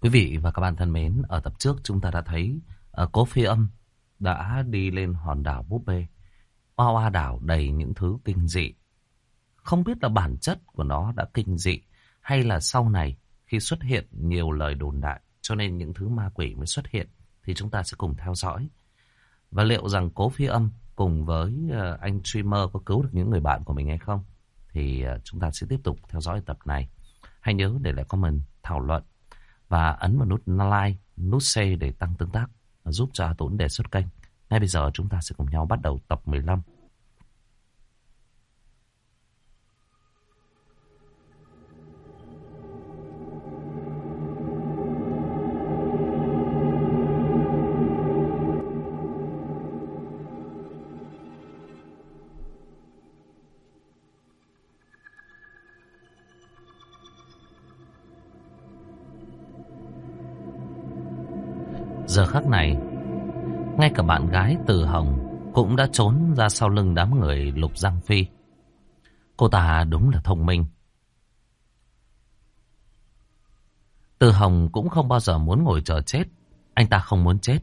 Quý vị và các bạn thân mến, ở tập trước chúng ta đã thấy uh, cố phi âm đã đi lên hòn đảo búp bê. Hoa hoa đảo đầy những thứ kinh dị. Không biết là bản chất của nó đã kinh dị hay là sau này khi xuất hiện nhiều lời đồn đại cho nên những thứ ma quỷ mới xuất hiện thì chúng ta sẽ cùng theo dõi. Và liệu rằng cố phi âm cùng với uh, anh streamer có cứu được những người bạn của mình hay không? Thì uh, chúng ta sẽ tiếp tục theo dõi tập này. Hãy nhớ để lại comment thảo luận và ấn vào nút like, nút share để tăng tương tác giúp cho A Tốn đề xuất kênh. Ngay bây giờ chúng ta sẽ cùng nhau bắt đầu tập 15. Cả bạn gái Từ Hồng cũng đã trốn ra sau lưng đám người Lục Giang Phi. Cô ta đúng là thông minh. Từ Hồng cũng không bao giờ muốn ngồi chờ chết. Anh ta không muốn chết.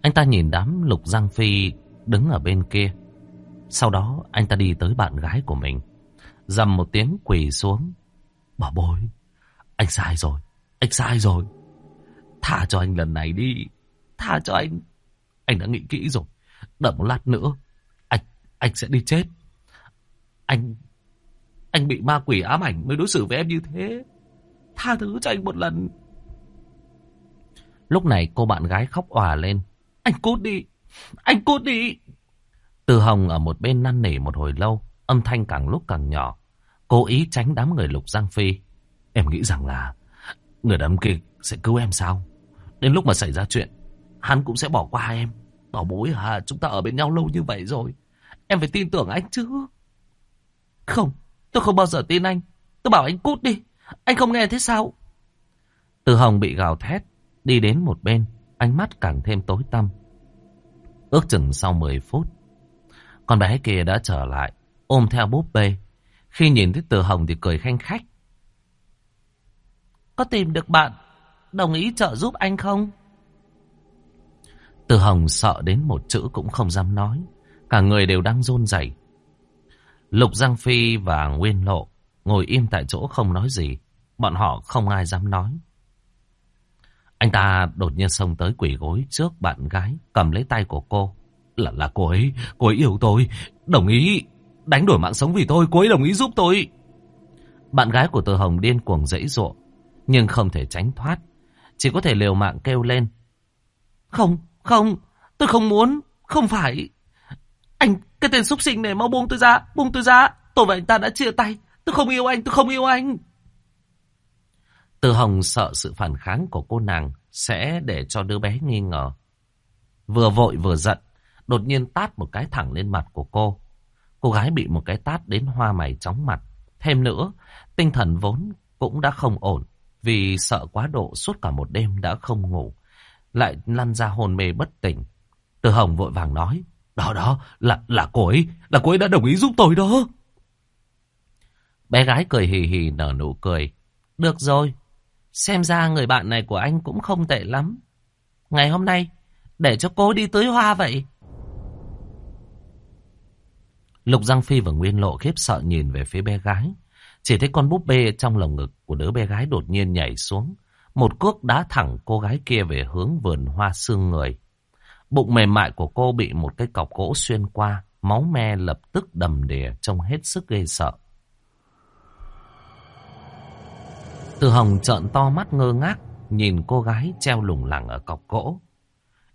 Anh ta nhìn đám Lục Giang Phi đứng ở bên kia. Sau đó anh ta đi tới bạn gái của mình. Dầm một tiếng quỳ xuống. Bảo bối, anh sai rồi, anh sai rồi. Thả cho anh lần này đi. Thả cho anh. Anh đã nghĩ kỹ rồi. Đợi một lát nữa. Anh, anh sẽ đi chết. Anh, anh bị ma quỷ ám ảnh mới đối xử với em như thế. Tha thứ cho anh một lần. Lúc này cô bạn gái khóc òa lên. Anh cút đi. Anh cút đi. Từ Hồng ở một bên năn nỉ một hồi lâu. Âm thanh càng lúc càng nhỏ. Cố ý tránh đám người lục Giang Phi. Em nghĩ rằng là người đám kia sẽ cứu em sao? Đến lúc mà xảy ra chuyện, hắn cũng sẽ bỏ qua em. Bảo bối à, chúng ta ở bên nhau lâu như vậy rồi. Em phải tin tưởng anh chứ. Không, tôi không bao giờ tin anh. Tôi bảo anh cút đi. Anh không nghe thế sao? Từ Hồng bị gào thét, đi đến một bên, ánh mắt càng thêm tối tăm. Ước chừng sau 10 phút, con bé kia đã trở lại, ôm theo búp bê. Khi nhìn thấy Từ Hồng thì cười khanh khách. Có tìm được bạn đồng ý trợ giúp anh không? Từ Hồng sợ đến một chữ cũng không dám nói. Cả người đều đang rôn rẩy. Lục Giang Phi và Nguyên Lộ ngồi im tại chỗ không nói gì. Bọn họ không ai dám nói. Anh ta đột nhiên xông tới quỷ gối trước bạn gái, cầm lấy tay của cô. Là là cô ấy, cô ấy yêu tôi, đồng ý đánh đổi mạng sống vì tôi, cô ấy đồng ý giúp tôi. Bạn gái của Từ Hồng điên cuồng dãy ruộng, nhưng không thể tránh thoát. Chỉ có thể liều mạng kêu lên. Không, không, tôi không muốn, không phải. Anh, cái tên xúc sinh này mau buông tôi ra, buông tôi ra. Tôi và anh ta đã chia tay, tôi không yêu anh, tôi không yêu anh. Từ Hồng sợ sự phản kháng của cô nàng sẽ để cho đứa bé nghi ngờ. Vừa vội vừa giận, đột nhiên tát một cái thẳng lên mặt của cô. Cô gái bị một cái tát đến hoa mày chóng mặt. Thêm nữa, tinh thần vốn cũng đã không ổn. Vì sợ quá độ suốt cả một đêm đã không ngủ. Lại lăn ra hồn mê bất tỉnh. Từ Hồng vội vàng nói. Đó đó, là, là cô ấy, là cô ấy đã đồng ý giúp tôi đó. Bé gái cười hì hì nở nụ cười. Được rồi, xem ra người bạn này của anh cũng không tệ lắm. Ngày hôm nay, để cho cô đi tưới hoa vậy. Lục Giang Phi và Nguyên Lộ khiếp sợ nhìn về phía bé gái. Chỉ thấy con búp bê trong lồng ngực của đứa bé gái đột nhiên nhảy xuống. Một cước đá thẳng cô gái kia về hướng vườn hoa xương người. Bụng mềm mại của cô bị một cái cọc gỗ xuyên qua. Máu me lập tức đầm đìa trông hết sức ghê sợ. Từ Hồng trợn to mắt ngơ ngác nhìn cô gái treo lủng lẳng ở cọc gỗ.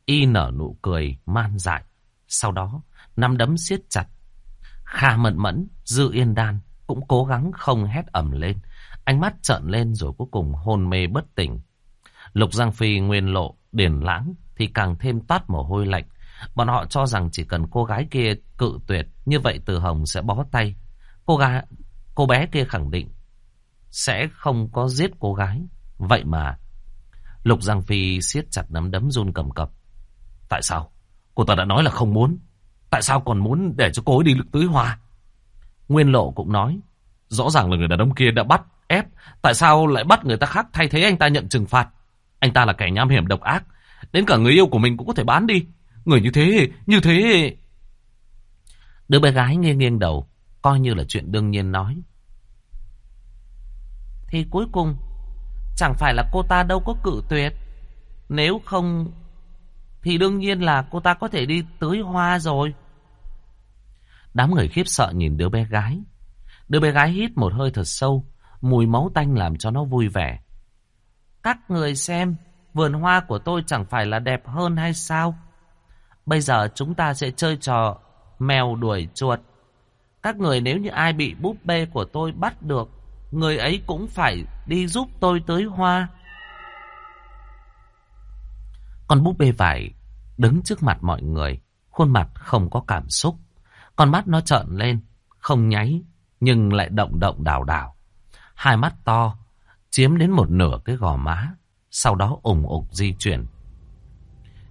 Y nở nụ cười man dại. Sau đó, nắm đấm siết chặt. Kha mận mẫn, Dư Yên Đan cũng cố gắng không hét ẩm lên. Ánh mắt trợn lên rồi cuối cùng hôn mê bất tỉnh. Lục Giang Phi nguyên lộ, điền lãng thì càng thêm toát mồ hôi lạnh. Bọn họ cho rằng chỉ cần cô gái kia cự tuyệt, như vậy Từ Hồng sẽ bó tay. Cô gái, cô bé kia khẳng định sẽ không có giết cô gái. Vậy mà, Lục Giang Phi siết chặt nắm đấm run cầm cập. Tại sao? Cô ta đã nói là không muốn. Tại sao còn muốn để cho cô ấy đi lực tưới hoa? Nguyên Lộ cũng nói, rõ ràng là người đàn ông kia đã bắt, ép, tại sao lại bắt người ta khác thay thế anh ta nhận trừng phạt? Anh ta là kẻ nham hiểm độc ác. Đến cả người yêu của mình cũng có thể bán đi. Người như thế, như thế... Đứa bé gái nghiêng nghiêng đầu, coi như là chuyện đương nhiên nói. Thì cuối cùng, chẳng phải là cô ta đâu có cự tuyệt. Nếu không, thì đương nhiên là cô ta có thể đi tưới hoa rồi. Đám người khiếp sợ nhìn đứa bé gái. Đứa bé gái hít một hơi thật sâu, mùi máu tanh làm cho nó vui vẻ. Các người xem, vườn hoa của tôi chẳng phải là đẹp hơn hay sao? Bây giờ chúng ta sẽ chơi trò mèo đuổi chuột. Các người nếu như ai bị búp bê của tôi bắt được, người ấy cũng phải đi giúp tôi tới hoa. Con búp bê vải đứng trước mặt mọi người, khuôn mặt không có cảm xúc. Con mắt nó trợn lên, không nháy, nhưng lại động động đảo đảo. Hai mắt to, chiếm đến một nửa cái gò má, sau đó ủng ục di chuyển.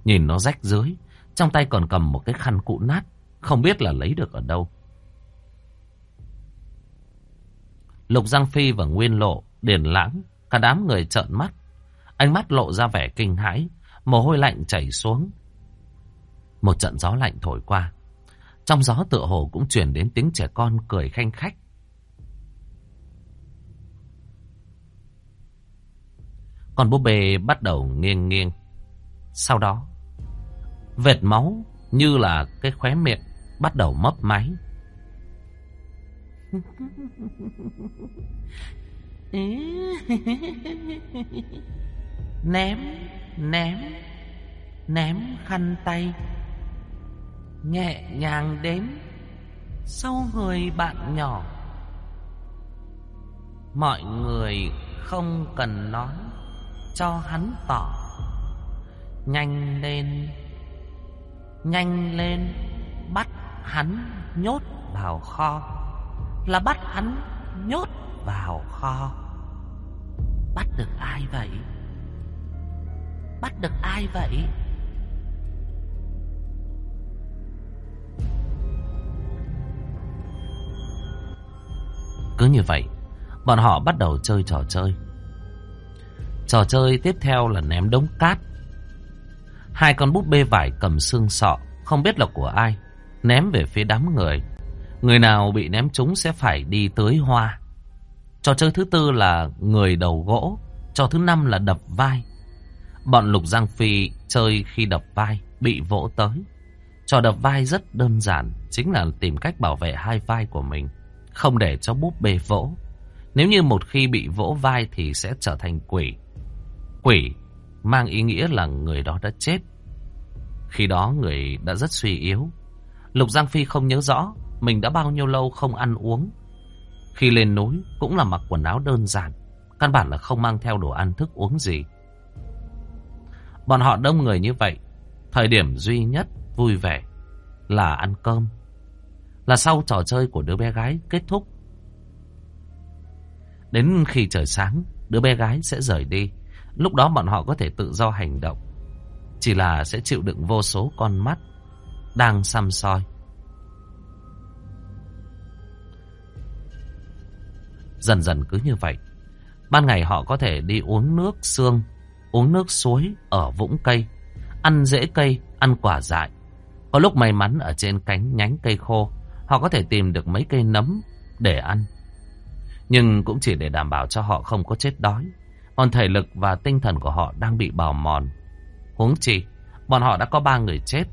Nhìn nó rách dưới, trong tay còn cầm một cái khăn cụ nát, không biết là lấy được ở đâu. Lục Giang Phi và Nguyên Lộ, Điền Lãng, cả đám người trợn mắt. Ánh mắt lộ ra vẻ kinh hãi, mồ hôi lạnh chảy xuống. Một trận gió lạnh thổi qua. Trong gió tựa hồ cũng truyền đến tiếng trẻ con cười khanh khách. Con búp bê bắt đầu nghiêng nghiêng. Sau đó, vệt máu như là cái khóe miệng bắt đầu mấp máy. ném, ném, ném khăn tay. Nhẹ nhàng đến sau người bạn nhỏ. Mọi người không cần nói cho hắn tỏ. Nhanh lên, nhanh lên, bắt hắn nhốt vào kho. Là bắt hắn nhốt vào kho. Bắt được ai vậy? Bắt được ai vậy? Cứ như vậy, bọn họ bắt đầu chơi trò chơi. Trò chơi tiếp theo là ném đống cát. Hai con búp bê vải cầm xương sọ, không biết là của ai, ném về phía đám người. Người nào bị ném trúng sẽ phải đi tới hoa. Trò chơi thứ tư là người đầu gỗ. Trò thứ năm là đập vai. Bọn Lục Giang Phi chơi khi đập vai, bị vỗ tới. Trò đập vai rất đơn giản, chính là tìm cách bảo vệ hai vai của mình, không để cho búp bê vỗ. Nếu như một khi bị vỗ vai thì sẽ trở thành quỷ. Quỷ mang ý nghĩa là người đó đã chết. Khi đó người đã rất suy yếu. Lục Giang Phi không nhớ rõ mình đã bao nhiêu lâu không ăn uống. Khi lên núi cũng là mặc quần áo đơn giản, căn bản là không mang theo đồ ăn thức uống gì. Bọn họ đông người như vậy, thời điểm duy nhất vui vẻ là ăn cơm. Là sau trò chơi của đứa bé gái kết thúc. Đến khi trời sáng, đứa bé gái sẽ rời đi. Lúc đó bọn họ có thể tự do hành động. Chỉ là sẽ chịu đựng vô số con mắt đang xăm soi. Dần dần cứ như vậy. Ban ngày họ có thể đi uống nước xương, uống nước suối ở vũng cây, ăn rễ cây, ăn quả dại. Có lúc may mắn ở trên cánh nhánh cây khô, họ có thể tìm được mấy cây nấm để ăn. Nhưng cũng chỉ để đảm bảo cho họ không có chết đói. Còn thể lực và tinh thần của họ đang bị bào mòn. Huống chi, bọn họ đã có ba người chết.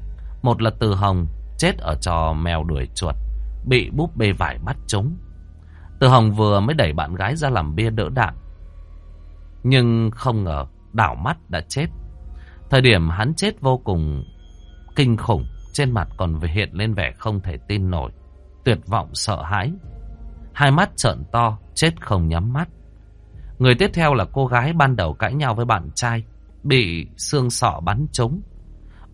Một là Từ Hồng, chết ở trò mèo đuổi chuột, bị búp bê vải bắt trúng. Từ Hồng vừa mới đẩy bạn gái ra làm bia đỡ đạn. Nhưng không ngờ, đảo mắt đã chết. Thời điểm hắn chết vô cùng kinh khủng, trên mặt còn hiện lên vẻ không thể tin nổi, tuyệt vọng sợ hãi. Hai mắt trợn to, chết không nhắm mắt. Người tiếp theo là cô gái ban đầu cãi nhau với bạn trai, bị xương sọ bắn trúng.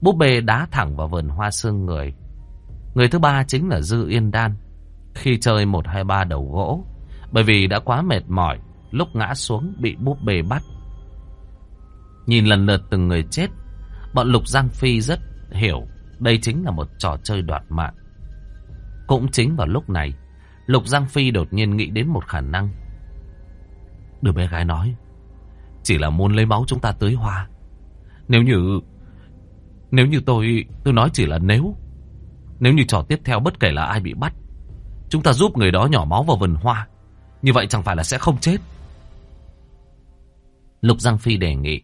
Búp bê đá thẳng vào vườn hoa xương người. Người thứ ba chính là Dư Yên Đan. Khi chơi một hai ba đầu gỗ, bởi vì đã quá mệt mỏi, lúc ngã xuống bị búp bê bắt. Nhìn lần lượt từng người chết, bọn Lục Giang Phi rất hiểu đây chính là một trò chơi đoạt mạng. Cũng chính vào lúc này, Lục Giang Phi đột nhiên nghĩ đến một khả năng. Đứa bé gái nói, chỉ là muốn lấy máu chúng ta tưới hoa. Nếu như... Nếu như tôi... Tôi nói chỉ là nếu. Nếu như trò tiếp theo bất kể là ai bị bắt. Chúng ta giúp người đó nhỏ máu vào vườn hoa. Như vậy chẳng phải là sẽ không chết. Lục Giang Phi đề nghị.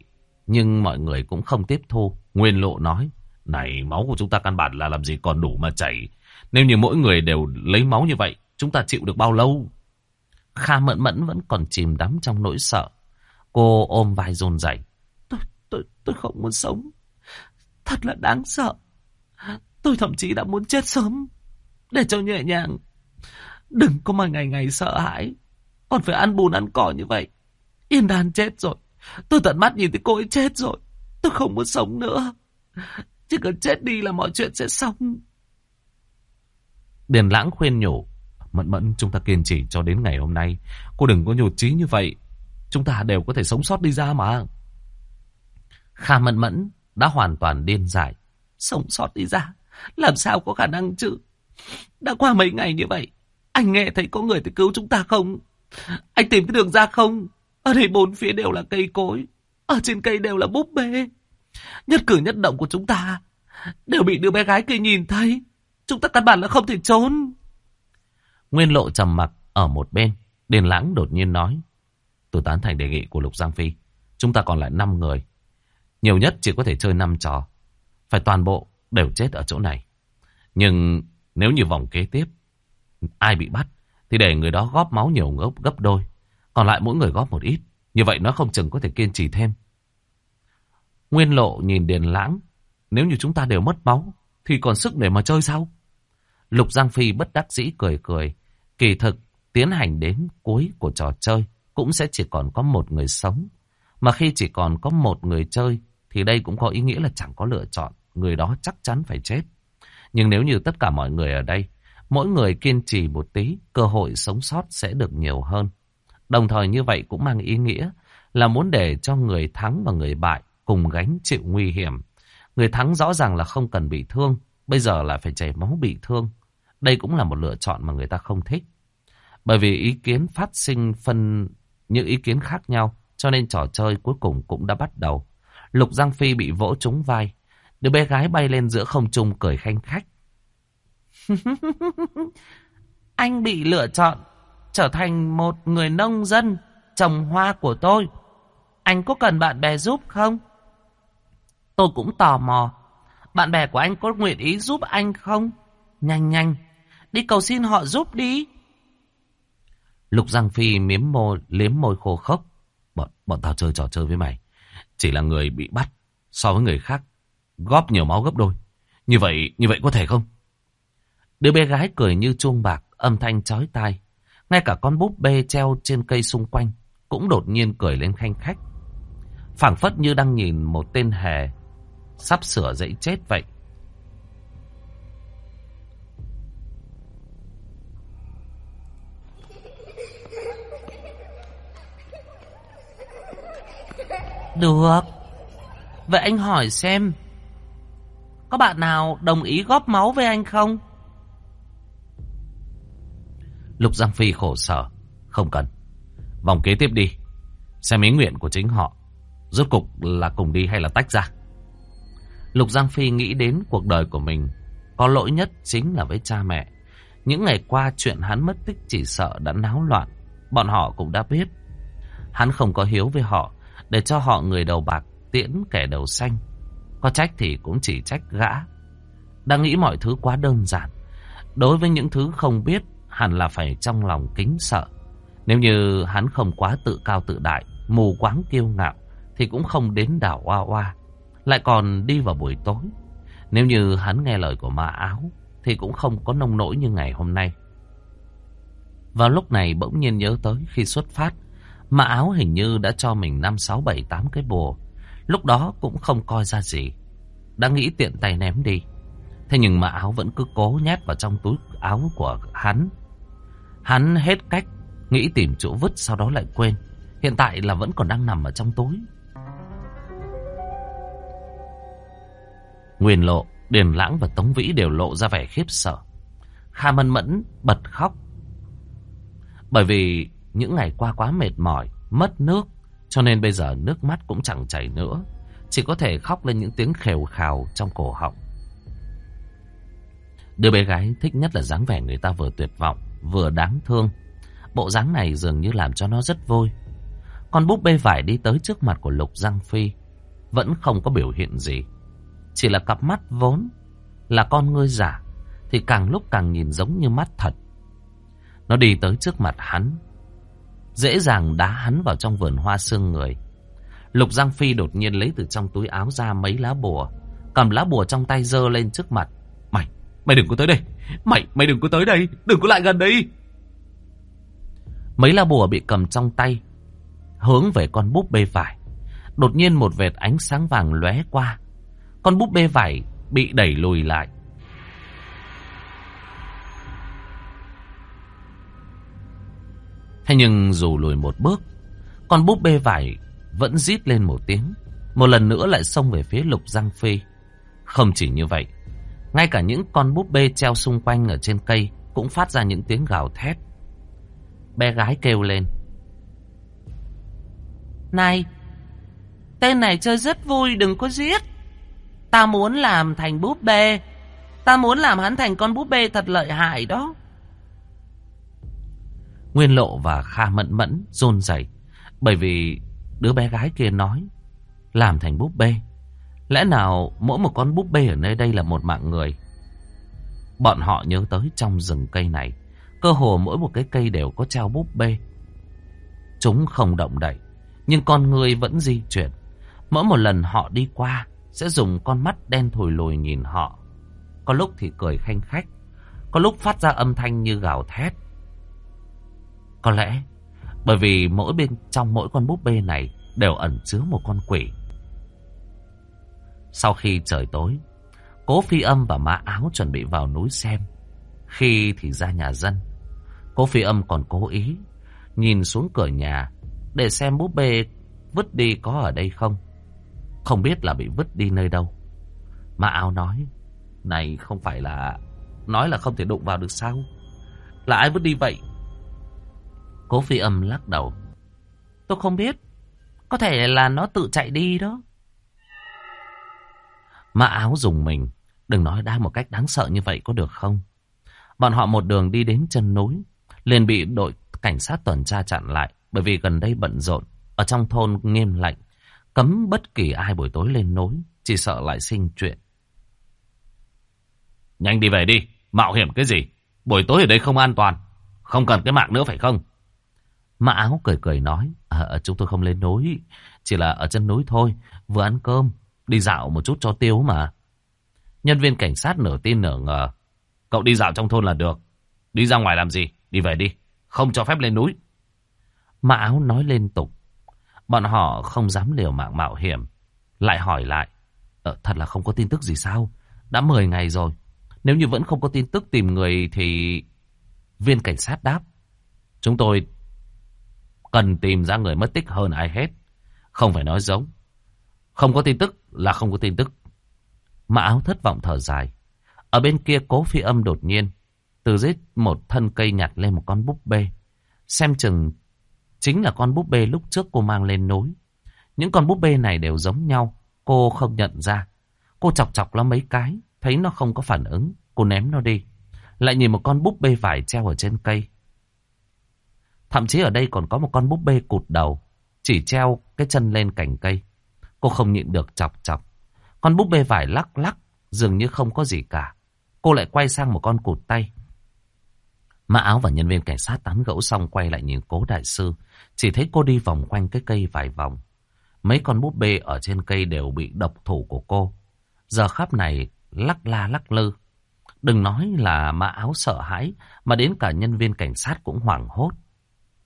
Nhưng mọi người cũng không tiếp thu. Nguyên lộ nói. Này máu của chúng ta căn bản là làm gì còn đủ mà chảy. Nếu như mỗi người đều lấy máu như vậy. Chúng ta chịu được bao lâu? Kha mẫn mẫn vẫn còn chìm đắm trong nỗi sợ. Cô ôm vai run rẩy. Tôi, tôi, tôi không muốn sống. Thật là đáng sợ. Tôi thậm chí đã muốn chết sớm. Để cho nhẹ nhàng. Đừng có mà ngày ngày sợ hãi. Còn phải ăn bùn ăn cỏ như vậy. Yên đàn chết rồi. Tôi tận mắt nhìn thấy cô ấy chết rồi. Tôi không muốn sống nữa. Chỉ cần chết đi là mọi chuyện sẽ xong. Điền lãng khuyên nhủ. Mẫn mẫn, chúng ta kiên trì cho đến ngày hôm nay. Cô đừng có nhột trí như vậy. Chúng ta đều có thể sống sót đi ra mà. Kha mẫn mẫn đã hoàn toàn điên dại. Sống sót đi ra. Làm sao có khả năng chứ? Đã qua mấy ngày như vậy. Anh nghe thấy có người tới cứu chúng ta không? Anh tìm cái đường ra không? Ở đây bốn phía đều là cây cối. Ở trên cây đều là búp bê. Nhất cử nhất động của chúng ta đều bị đứa bé gái kia nhìn thấy. Chúng ta căn bản là không thể trốn. Nguyên lộ trầm mặc ở một bên. Điền lãng đột nhiên nói. Tôi tán thành đề nghị của Lục Giang Phi. Chúng ta còn lại 5 người. Nhiều nhất chỉ có thể chơi 5 trò. Phải toàn bộ đều chết ở chỗ này. Nhưng nếu như vòng kế tiếp, ai bị bắt, thì để người đó góp máu nhiều gấp, gấp đôi. Còn lại mỗi người góp một ít. Như vậy nó không chừng có thể kiên trì thêm. Nguyên lộ nhìn Điền Lãng. Nếu như chúng ta đều mất máu, thì còn sức để mà chơi sao? Lục Giang Phi bất đắc dĩ cười cười. Kỳ thực, tiến hành đến cuối của trò chơi cũng sẽ chỉ còn có một người sống. Mà khi chỉ còn có một người chơi thì đây cũng có ý nghĩa là chẳng có lựa chọn. Người đó chắc chắn phải chết. Nhưng nếu như tất cả mọi người ở đây, mỗi người kiên trì một tí, cơ hội sống sót sẽ được nhiều hơn. Đồng thời như vậy cũng mang ý nghĩa là muốn để cho người thắng và người bại cùng gánh chịu nguy hiểm. Người thắng rõ ràng là không cần bị thương, bây giờ là phải chảy máu bị thương. Đây cũng là một lựa chọn mà người ta không thích. Bởi vì ý kiến phát sinh phân những ý kiến khác nhau, cho nên trò chơi cuối cùng cũng đã bắt đầu. Lục Giang Phi bị vỗ trúng vai. Đứa bé gái bay lên giữa không trung cười khanh khách. Anh bị lựa chọn trở thành một người nông dân trồng hoa của tôi. Anh có cần bạn bè giúp không? Tôi cũng tò mò. Bạn bè của anh có nguyện ý giúp anh không? Nhanh nhanh, đi cầu xin họ giúp đi. Lục Giang Phi miếm môi, liếm môi khô khốc. Bọn, bọn tao chơi trò chơi với mày. Chỉ là người bị bắt so với người khác. Góp nhiều máu gấp đôi. Như vậy, như vậy có thể không? Đứa bé gái cười như chuông bạc, âm thanh chói tai. Ngay cả con búp bê treo trên cây xung quanh cũng đột nhiên cười lên khanh khách. phảng phất như đang nhìn một tên hề sắp sửa dậy chết vậy. Được. Vậy anh hỏi xem. Có bạn nào đồng ý góp máu với anh không? Lục Giang Phi khổ sở. Không cần. Vòng kế tiếp đi. Xem ý nguyện của chính họ. Rốt cục là cùng đi hay là tách ra. Lục Giang Phi nghĩ đến cuộc đời của mình. Có lỗi nhất chính là với cha mẹ. Những ngày qua chuyện hắn mất tích chỉ sợ đã náo loạn. Bọn họ cũng đã biết. Hắn không có hiếu với họ để cho họ người đầu bạc tiễn kẻ đầu xanh. Có trách thì cũng chỉ trách gã. Đang nghĩ mọi thứ quá đơn giản. Đối với những thứ không biết, hẳn là phải trong lòng kính sợ. Nếu như hắn không quá tự cao tự đại, mù quáng kiêu ngạo, thì cũng không đến đảo Hoa Hoa. Lại còn đi vào buổi tối. Nếu như hắn nghe lời của ma áo, thì cũng không có nông nỗi như ngày hôm nay. Vào lúc này bỗng nhiên nhớ tới khi xuất phát, mà áo hình như đã cho mình 5, 6, 7, 8 cái bùa. Lúc đó cũng không coi ra gì. Đã nghĩ tiện tay ném đi. Thế nhưng mà áo vẫn cứ cố nhét vào trong túi áo của hắn. Hắn hết cách, nghĩ tìm chỗ vứt sau đó lại quên. Hiện tại là vẫn còn đang nằm ở trong túi. Nguyên lộ, Điền Lãng và Tống Vĩ đều lộ ra vẻ khiếp sợ. Kha Mân Mẫn bật khóc. Bởi vì những ngày qua quá mệt mỏi, mất nước, Cho nên bây giờ nước mắt cũng chẳng chảy nữa. Chỉ có thể khóc lên những tiếng khều khào trong cổ họng. Đứa bé gái thích nhất là dáng vẻ người ta vừa tuyệt vọng, vừa đáng thương. Bộ dáng này dường như làm cho nó rất vui. Con búp bê vải đi tới trước mặt của Lục Giang Phi. Vẫn không có biểu hiện gì. Chỉ là cặp mắt vốn là con ngươi giả. Thì càng lúc càng nhìn giống như mắt thật. Nó đi tới trước mặt hắn. Dễ dàng đá hắn vào trong vườn hoa xương người. Lục Giang Phi đột nhiên lấy từ trong túi áo ra mấy lá bùa. Cầm lá bùa trong tay dơ lên trước mặt. Mày, mày đừng có tới đây. Mày, mày đừng có tới đây. Đừng có lại gần đây. Mấy lá bùa bị cầm trong tay. Hướng về con búp bê vải. Đột nhiên một vệt ánh sáng vàng lóe qua. Con búp bê vải bị đẩy lùi lại. Thế nhưng dù lùi một bước, con búp bê vải vẫn rít lên một tiếng. Một lần nữa lại xông về phía lục giang phi. Không chỉ như vậy, ngay cả những con búp bê treo xung quanh ở trên cây cũng phát ra những tiếng gào thét. Bé gái kêu lên. Này, tên này chơi rất vui đừng có giết. Ta muốn làm thành búp bê. Ta muốn làm hắn thành con búp bê thật lợi hại đó. Nguyên Lộ và Kha Mẫn Mẫn rôn rẩy bởi vì đứa bé gái kia nói làm thành búp bê. Lẽ nào mỗi một con búp bê ở nơi đây là một mạng người? Bọn họ nhớ tới trong rừng cây này, cơ hồ mỗi một cái cây đều có treo búp bê. Chúng không động đậy, nhưng con người vẫn di chuyển. Mỗi một lần họ đi qua, sẽ dùng con mắt đen thùi lùi nhìn họ. Có lúc thì cười khanh khách, có lúc phát ra âm thanh như gào thét. Có lẽ bởi vì mỗi bên trong mỗi con búp bê này đều ẩn chứa một con quỷ. Sau khi trời tối, Cố Phi Âm và Mã Áo chuẩn bị vào núi xem. Khi thì ra nhà dân, Cố Phi Âm còn cố ý nhìn xuống cửa nhà để xem búp bê vứt đi có ở đây không. Không biết là bị vứt đi nơi đâu. Mã Áo nói, này không phải là nói là không thể đụng vào được sao? Là ai vứt đi vậy? Cố phi âm lắc đầu. Tôi không biết. Có thể là nó tự chạy đi đó. Mã áo dùng mình. Đừng nói đa một cách đáng sợ như vậy có được không? Bọn họ một đường đi đến chân núi. liền bị đội cảnh sát tuần tra chặn lại. Bởi vì gần đây bận rộn. Ở trong thôn nghiêm lạnh. Cấm bất kỳ ai buổi tối lên núi. Chỉ sợ lại sinh chuyện. Nhanh đi về đi. Mạo hiểm cái gì? Buổi tối ở đây không an toàn. Không cần cái mạng nữa phải không? Mã áo cười cười nói, à, chúng tôi không lên núi, chỉ là ở chân núi thôi, vừa ăn cơm, đi dạo một chút cho tiêu mà. Nhân viên cảnh sát nửa tin nửa ngờ, cậu đi dạo trong thôn là được, đi ra ngoài làm gì, đi về đi, không cho phép lên núi. Mã áo nói liên tục, bọn họ không dám liều mạng mạo hiểm, lại hỏi lại, ờ, thật là không có tin tức gì sao, đã 10 ngày rồi, nếu như vẫn không có tin tức tìm người thì... Viên cảnh sát đáp, chúng tôi cần tìm ra người mất tích hơn ai hết. Không phải nói giống. Không có tin tức là không có tin tức. Mã áo thất vọng thở dài. Ở bên kia cố phi âm đột nhiên. Từ dưới một thân cây nhặt lên một con búp bê. Xem chừng chính là con búp bê lúc trước cô mang lên núi. Những con búp bê này đều giống nhau. Cô không nhận ra. Cô chọc chọc nó mấy cái. Thấy nó không có phản ứng. Cô ném nó đi. Lại nhìn một con búp bê vải treo ở trên cây. Thậm chí ở đây còn có một con búp bê cụt đầu. Chỉ treo cái chân lên cành cây. Cô không nhịn được chọc chọc. Con búp bê vải lắc lắc. Dường như không có gì cả. Cô lại quay sang một con cụt tay. Mã áo và nhân viên cảnh sát tán gẫu xong quay lại nhìn cố đại sư. Chỉ thấy cô đi vòng quanh cái cây vài vòng. Mấy con búp bê ở trên cây đều bị độc thủ của cô. Giờ khắp này lắc la lắc lư. Đừng nói là mã áo sợ hãi, mà đến cả nhân viên cảnh sát cũng hoảng hốt.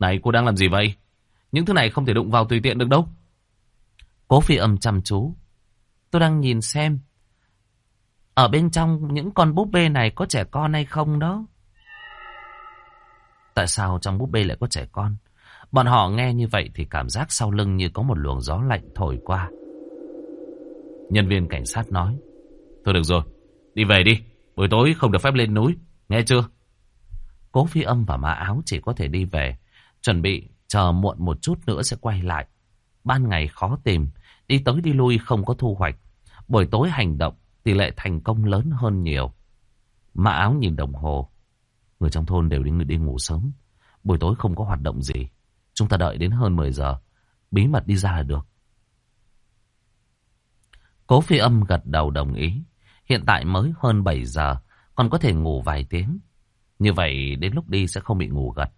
Này cô đang làm gì vậy? Những thứ này không thể đụng vào tùy tiện được đâu. Cố phi âm chăm chú. Tôi đang nhìn xem. Ở bên trong những con búp bê này có trẻ con hay không đó? Tại sao trong búp bê lại có trẻ con? Bọn họ nghe như vậy thì cảm giác sau lưng như có một luồng gió lạnh thổi qua. Nhân viên cảnh sát nói. Thôi được rồi, đi về đi. Buổi tối không được phép lên núi, nghe chưa? Cố phi âm và má áo chỉ có thể đi về. Chuẩn bị chờ muộn một chút nữa sẽ quay lại. ban ngày khó tìm, đi tới đi lui không có thu hoạch. Buổi tối hành động, tỷ lệ thành công lớn hơn nhiều. Mã áo nhìn đồng hồ. Người trong thôn đều đi, đi ngủ sớm. Buổi tối không có hoạt động gì. Chúng ta đợi đến hơn 10 giờ. Bí mật đi ra là được. Cố phi âm gật đầu đồng ý. Hiện tại mới hơn 7 giờ. Còn có thể ngủ vài tiếng. Như vậy đến lúc đi sẽ không bị ngủ gật.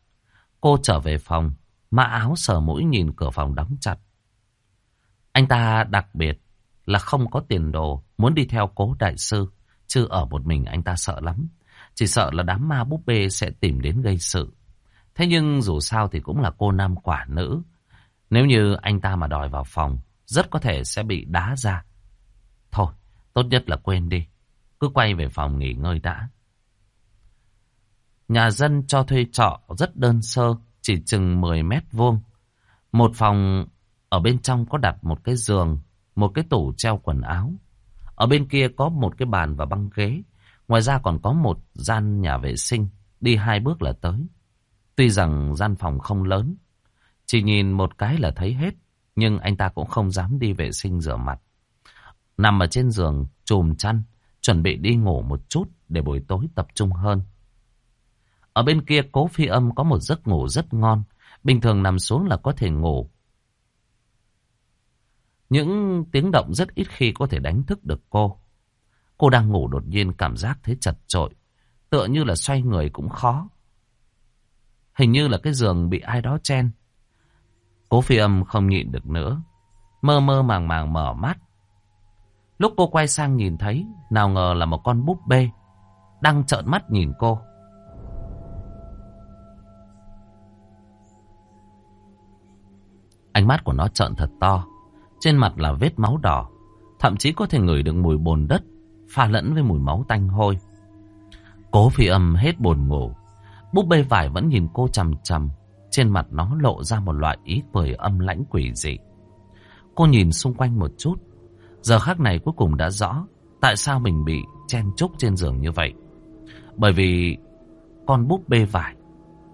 Cô trở về phòng. Mã áo sờ mũi nhìn cửa phòng đóng chặt. Anh ta đặc biệt là không có tiền đồ. Muốn đi theo cố đại sư. Chứ ở một mình anh ta sợ lắm. Chỉ sợ là đám ma búp bê sẽ tìm đến gây sự. Thế nhưng dù sao thì cũng là cô nam quả nữ. Nếu như anh ta mà đòi vào phòng, rất có thể sẽ bị đá ra. Thôi, tốt nhất là quên đi. Cứ quay về phòng nghỉ ngơi đã. Nhà dân cho thuê trọ rất đơn sơ, chỉ chừng 10 mét vuông. Một phòng ở bên trong có đặt một cái giường, một cái tủ treo quần áo. Ở bên kia có một cái bàn và băng ghế. Ngoài ra còn có một gian nhà vệ sinh, đi hai bước là tới. Tuy rằng gian phòng không lớn, chỉ nhìn một cái là thấy hết, nhưng anh ta cũng không dám đi vệ sinh rửa mặt. Nằm ở trên giường, chùm chăn, chuẩn bị đi ngủ một chút để buổi tối tập trung hơn. Ở bên kia cố phi âm có một giấc ngủ rất ngon, bình thường nằm xuống là có thể ngủ. Những tiếng động rất ít khi có thể đánh thức được cô. Cô đang ngủ đột nhiên cảm giác thấy chật trội, tựa như là xoay người cũng khó. Hình như là cái giường bị ai đó chen. Cố phi âm không nhịn được nữa. Mơ mơ màng màng mở mắt. Lúc cô quay sang nhìn thấy, nào ngờ là một con búp bê. Đang trợn mắt nhìn cô. Ánh mắt của nó trợn thật to. Trên mặt là vết máu đỏ. Thậm chí có thể ngửi được mùi bồn đất pha lẫn với mùi máu tanh hôi. Cố phi âm hết buồn ngủ. Búp bê vải vẫn nhìn cô chằm chằm. Trên mặt nó lộ ra một loại ý cười âm lãnh quỷ dị. Cô nhìn xung quanh một chút. Giờ khắc này cuối cùng đã rõ tại sao mình bị chen chúc trên giường như vậy. Bởi vì con búp bê vải,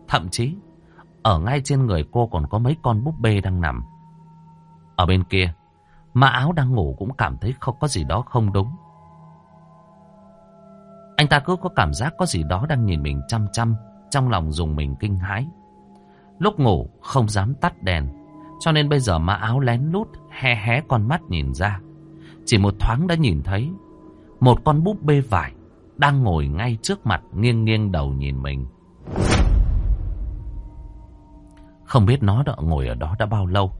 thậm chí ở ngay trên người cô còn có mấy con búp bê đang nằm. Ở bên kia, mã áo đang ngủ cũng cảm thấy không có gì đó không đúng. Anh ta cứ có cảm giác có gì đó đang nhìn mình chăm chăm, trong lòng dùng mình kinh hãi. Lúc ngủ không dám tắt đèn, cho nên bây giờ mã áo lén lút hé hé con mắt nhìn ra. Chỉ một thoáng đã nhìn thấy một con búp bê vải đang ngồi ngay trước mặt nghiêng nghiêng đầu nhìn mình. Không biết nó đã ngồi ở đó đã bao lâu.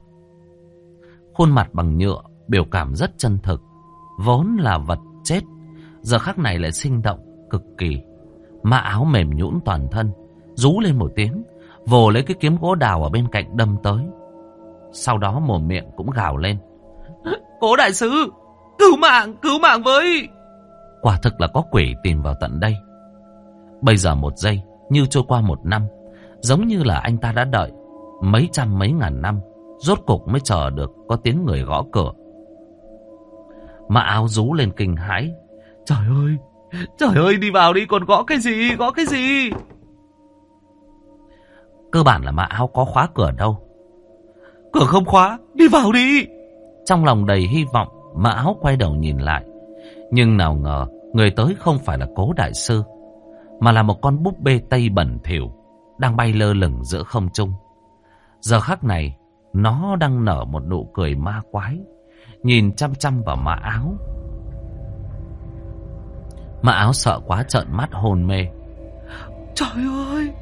Khuôn mặt bằng nhựa, biểu cảm rất chân thực. Vốn là vật chết, giờ khắc này lại sinh động, cực kỳ. Mã áo mềm nhũn toàn thân, rú lên một tiếng, vồ lấy cái kiếm gỗ đào ở bên cạnh đâm tới. Sau đó mồm miệng cũng gào lên. Cố đại sứ, cứu mạng, cứu mạng với... Quả thực là có quỷ tìm vào tận đây. Bây giờ một giây, như trôi qua một năm, giống như là anh ta đã đợi mấy trăm mấy ngàn năm, rốt cục mới chờ được có tiếng người gõ cửa. Mà áo rú lên kinh hãi. Trời ơi, trời ơi đi vào đi còn gõ cái gì, gõ cái gì. Cơ bản là mã áo có khóa cửa đâu. Cửa không khóa, đi vào đi. Trong lòng đầy hy vọng, mã áo quay đầu nhìn lại. Nhưng nào ngờ, người tới không phải là cố đại sư, mà là một con búp bê tây bẩn thỉu đang bay lơ lửng giữa không trung. Giờ khắc này, nó đang nở một nụ cười ma quái, nhìn chăm chăm vào mã áo. Mã áo sợ quá trợn mắt hồn mê. Trời ơi,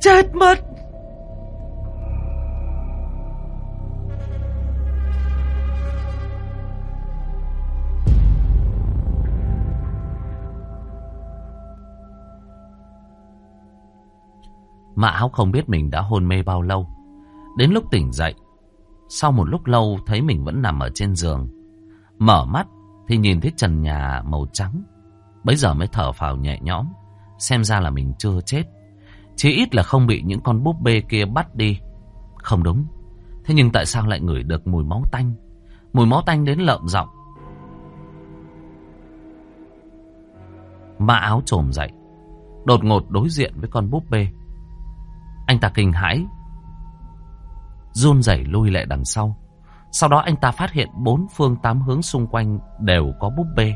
chết mất! Mã áo không biết mình đã hôn mê bao lâu. Đến lúc tỉnh dậy, sau một lúc lâu thấy mình vẫn nằm ở trên giường. Mở mắt thì nhìn thấy trần nhà màu trắng. Bấy giờ mới thở phào nhẹ nhõm, xem ra là mình chưa chết. Chỉ ít là không bị những con búp bê kia bắt đi. Không đúng. Thế nhưng tại sao lại ngửi được mùi máu tanh? Mùi máu tanh đến lợm giọng. Mã áo trồm dậy. Đột ngột đối diện với con búp bê. Anh ta kinh hãi. Run rẩy lui lại đằng sau. Sau đó anh ta phát hiện bốn phương tám hướng xung quanh đều có búp bê.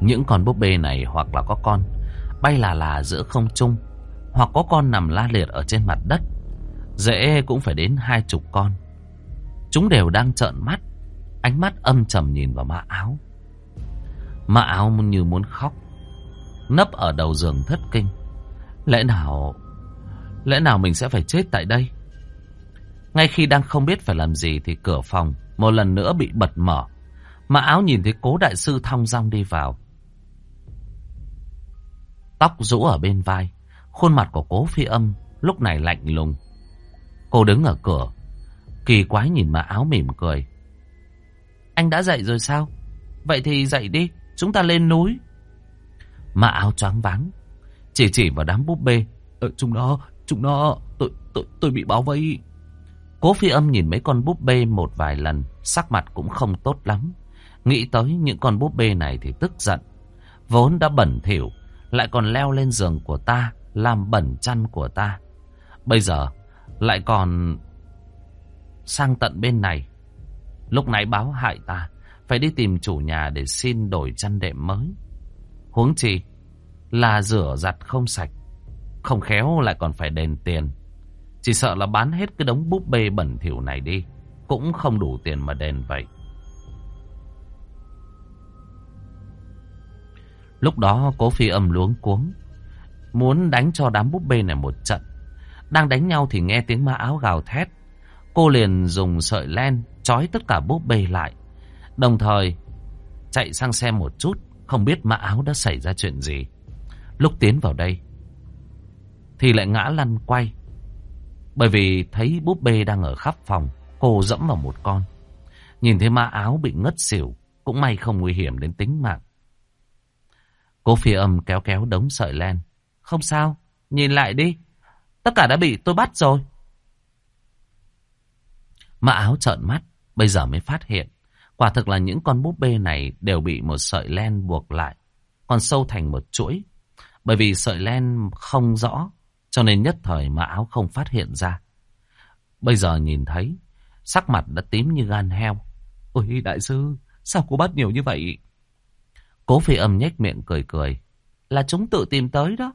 Những con búp bê này hoặc là có con bay là là giữa không trung, hoặc có con nằm la liệt ở trên mặt đất. Dễ cũng phải đến hai chục con. Chúng đều đang trợn mắt, ánh mắt âm trầm nhìn vào mã áo. Mã áo như muốn khóc, nấp ở đầu giường thất kinh. Lẽ nào... Lẽ nào mình sẽ phải chết tại đây? Ngay khi đang không biết phải làm gì thì cửa phòng một lần nữa bị bật mở. Mã áo nhìn thấy cố đại sư thong dong đi vào. Tóc rũ ở bên vai, khuôn mặt của cố phi âm lúc này lạnh lùng. Cô đứng ở cửa, kỳ quái nhìn mã áo mỉm cười. Anh đã dậy rồi sao? Vậy thì dậy đi, chúng ta lên núi. Mã áo choáng váng, chỉ chỉ vào đám búp bê. Ở chúng nó, chúng nó, tôi, tôi, tôi bị báo vây. Cố phi âm nhìn mấy con búp bê một vài lần, sắc mặt cũng không tốt lắm. Nghĩ tới những con búp bê này thì tức giận. Vốn đã bẩn thỉu, lại còn leo lên giường của ta, làm bẩn chăn của ta. Bây giờ, lại còn sang tận bên này. Lúc nãy báo hại ta, phải đi tìm chủ nhà để xin đổi chăn đệm mới. Huống chi là rửa giặt không sạch, không khéo lại còn phải đền tiền. Chỉ sợ là bán hết cái đống búp bê bẩn thỉu này đi, cũng không đủ tiền mà đền vậy. Lúc đó cố phi âm luống cuống. Muốn đánh cho đám búp bê này một trận. Đang đánh nhau thì nghe tiếng ma áo gào thét. Cô liền dùng sợi len trói tất cả búp bê lại. Đồng thời chạy sang xem một chút. Không biết ma áo đã xảy ra chuyện gì. Lúc tiến vào đây thì lại ngã lăn quay. Bởi vì thấy búp bê đang ở khắp phòng. Cô dẫm vào một con. Nhìn thấy ma áo bị ngất xỉu. Cũng may không nguy hiểm đến tính mạng. Cô phi âm kéo kéo đống sợi len. Không sao, nhìn lại đi. Tất cả đã bị tôi bắt rồi. Mã áo trợn mắt, bây giờ mới phát hiện. Quả thực là những con búp bê này đều bị một sợi len buộc lại. Còn sâu thành một chuỗi. Bởi vì sợi len không rõ, cho nên nhất thời mà áo không phát hiện ra. Bây giờ nhìn thấy, sắc mặt đã tím như gan heo. Ôi đại sư, sao cô bắt nhiều như vậy? Cố phi âm nhếch miệng cười cười. Là chúng tự tìm tới đó.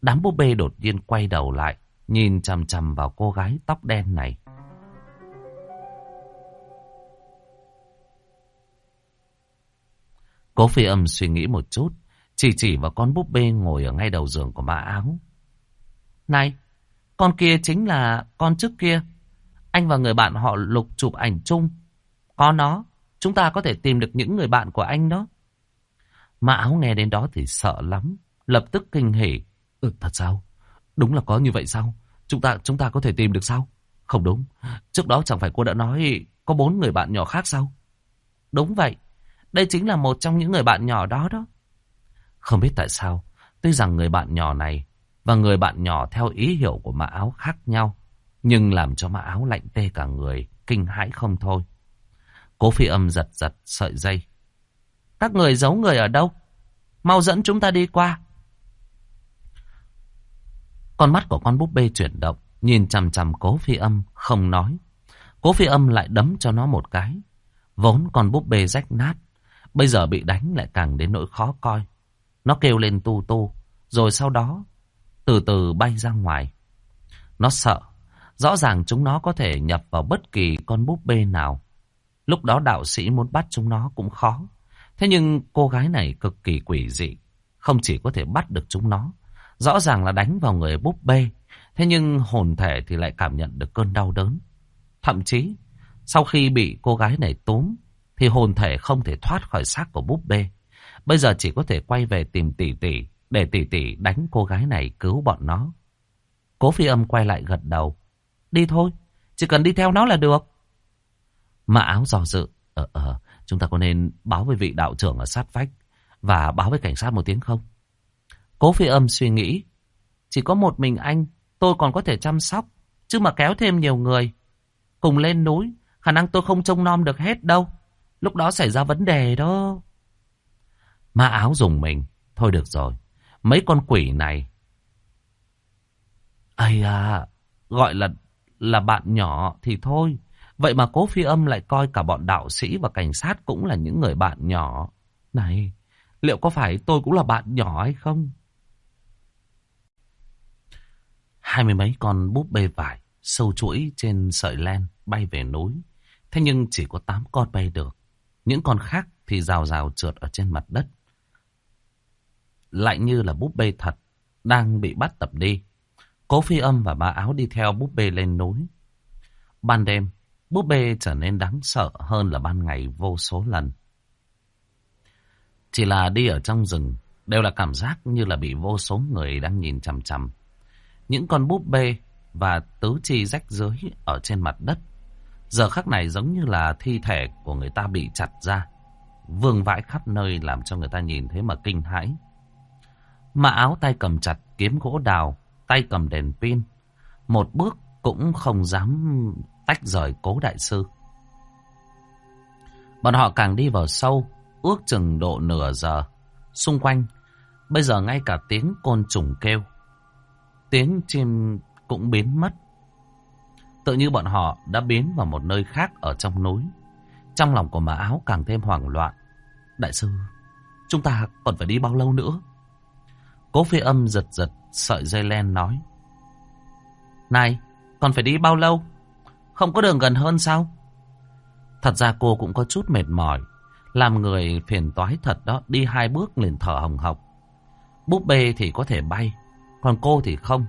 Đám búp bê đột nhiên quay đầu lại. Nhìn chằm chằm vào cô gái tóc đen này. Cố phi âm suy nghĩ một chút. Chỉ chỉ vào con búp bê ngồi ở ngay đầu giường của mã áo. Này, con kia chính là con trước kia. Anh và người bạn họ lục chụp ảnh chung. Có nó, chúng ta có thể tìm được những người bạn của anh đó. Mã áo nghe đến đó thì sợ lắm. Lập tức kinh hỉ. Ừ, thật sao? Đúng là có như vậy sao? Chúng ta chúng ta có thể tìm được sao? Không đúng. Trước đó chẳng phải cô đã nói có bốn người bạn nhỏ khác sao? Đúng vậy. Đây chính là một trong những người bạn nhỏ đó đó. Không biết tại sao. Tuy rằng người bạn nhỏ này và người bạn nhỏ theo ý hiểu của mã áo khác nhau. Nhưng làm cho mã áo lạnh tê cả người. Kinh hãi không thôi. Cố phi âm giật giật sợi dây. Các người giấu người ở đâu? Mau dẫn chúng ta đi qua. Con mắt của con búp bê chuyển động, nhìn chằm chằm cố phi âm, không nói. Cố phi âm lại đấm cho nó một cái. Vốn con búp bê rách nát, bây giờ bị đánh lại càng đến nỗi khó coi. Nó kêu lên tu tu, rồi sau đó từ từ bay ra ngoài. Nó sợ, rõ ràng chúng nó có thể nhập vào bất kỳ con búp bê nào. Lúc đó đạo sĩ muốn bắt chúng nó cũng khó. Thế nhưng cô gái này cực kỳ quỷ dị. Không chỉ có thể bắt được chúng nó. Rõ ràng là đánh vào người búp bê. Thế nhưng hồn thể thì lại cảm nhận được cơn đau đớn. Thậm chí, sau khi bị cô gái này túm, thì hồn thể không thể thoát khỏi xác của búp bê. Bây giờ chỉ có thể quay về tìm tỷ tỷ, để tỷ tỷ đánh cô gái này cứu bọn nó. Cố phi âm quay lại gật đầu. Đi thôi, chỉ cần đi theo nó là được. Mã áo dò dự. Ờ, ờ, Chúng ta có nên báo với vị đạo trưởng ở sát vách và báo với cảnh sát một tiếng không? Cố phi âm suy nghĩ. Chỉ có một mình anh, tôi còn có thể chăm sóc. Chứ mà kéo thêm nhiều người. Cùng lên núi, khả năng tôi không trông nom được hết đâu. Lúc đó xảy ra vấn đề đó. Ma áo dùng mình. Thôi được rồi. Mấy con quỷ này. Ây à, gọi là là bạn nhỏ thì thôi. Vậy mà cố phi âm lại coi cả bọn đạo sĩ và cảnh sát cũng là những người bạn nhỏ. Này, liệu có phải tôi cũng là bạn nhỏ hay không? Hai mươi mấy con búp bê vải sâu chuỗi trên sợi len bay về núi. Thế nhưng chỉ có tám con bay được. Những con khác thì rào rào trượt ở trên mặt đất. Lại như là búp bê thật, đang bị bắt tập đi. Cố phi âm và bà áo đi theo búp bê lên núi. Ban đêm, búp bê trở nên đáng sợ hơn là ban ngày vô số lần. Chỉ là đi ở trong rừng, đều là cảm giác như là bị vô số người đang nhìn chằm chằm. Những con búp bê và tứ chi rách rưới ở trên mặt đất. Giờ khắc này giống như là thi thể của người ta bị chặt ra. Vương vãi khắp nơi làm cho người ta nhìn thấy mà kinh hãi. Mà áo tay cầm chặt kiếm gỗ đào, tay cầm đèn pin. Một bước cũng không dám tách rời cố đại sư. Bọn họ càng đi vào sâu, ước chừng độ nửa giờ. Xung quanh, bây giờ ngay cả tiếng côn trùng kêu. Tiếng chim cũng biến mất. Tự như bọn họ đã biến vào một nơi khác ở trong núi. Trong lòng của mã áo càng thêm hoảng loạn. Đại sư, chúng ta còn phải đi bao lâu nữa? Cố phi âm giật giật sợi dây len nói. Này, còn phải đi bao lâu? Không có đường gần hơn sao? Thật ra cô cũng có chút mệt mỏi. Làm người phiền toái thật đó, đi hai bước liền thở hồng hộc. Búp bê thì có thể bay, còn cô thì không.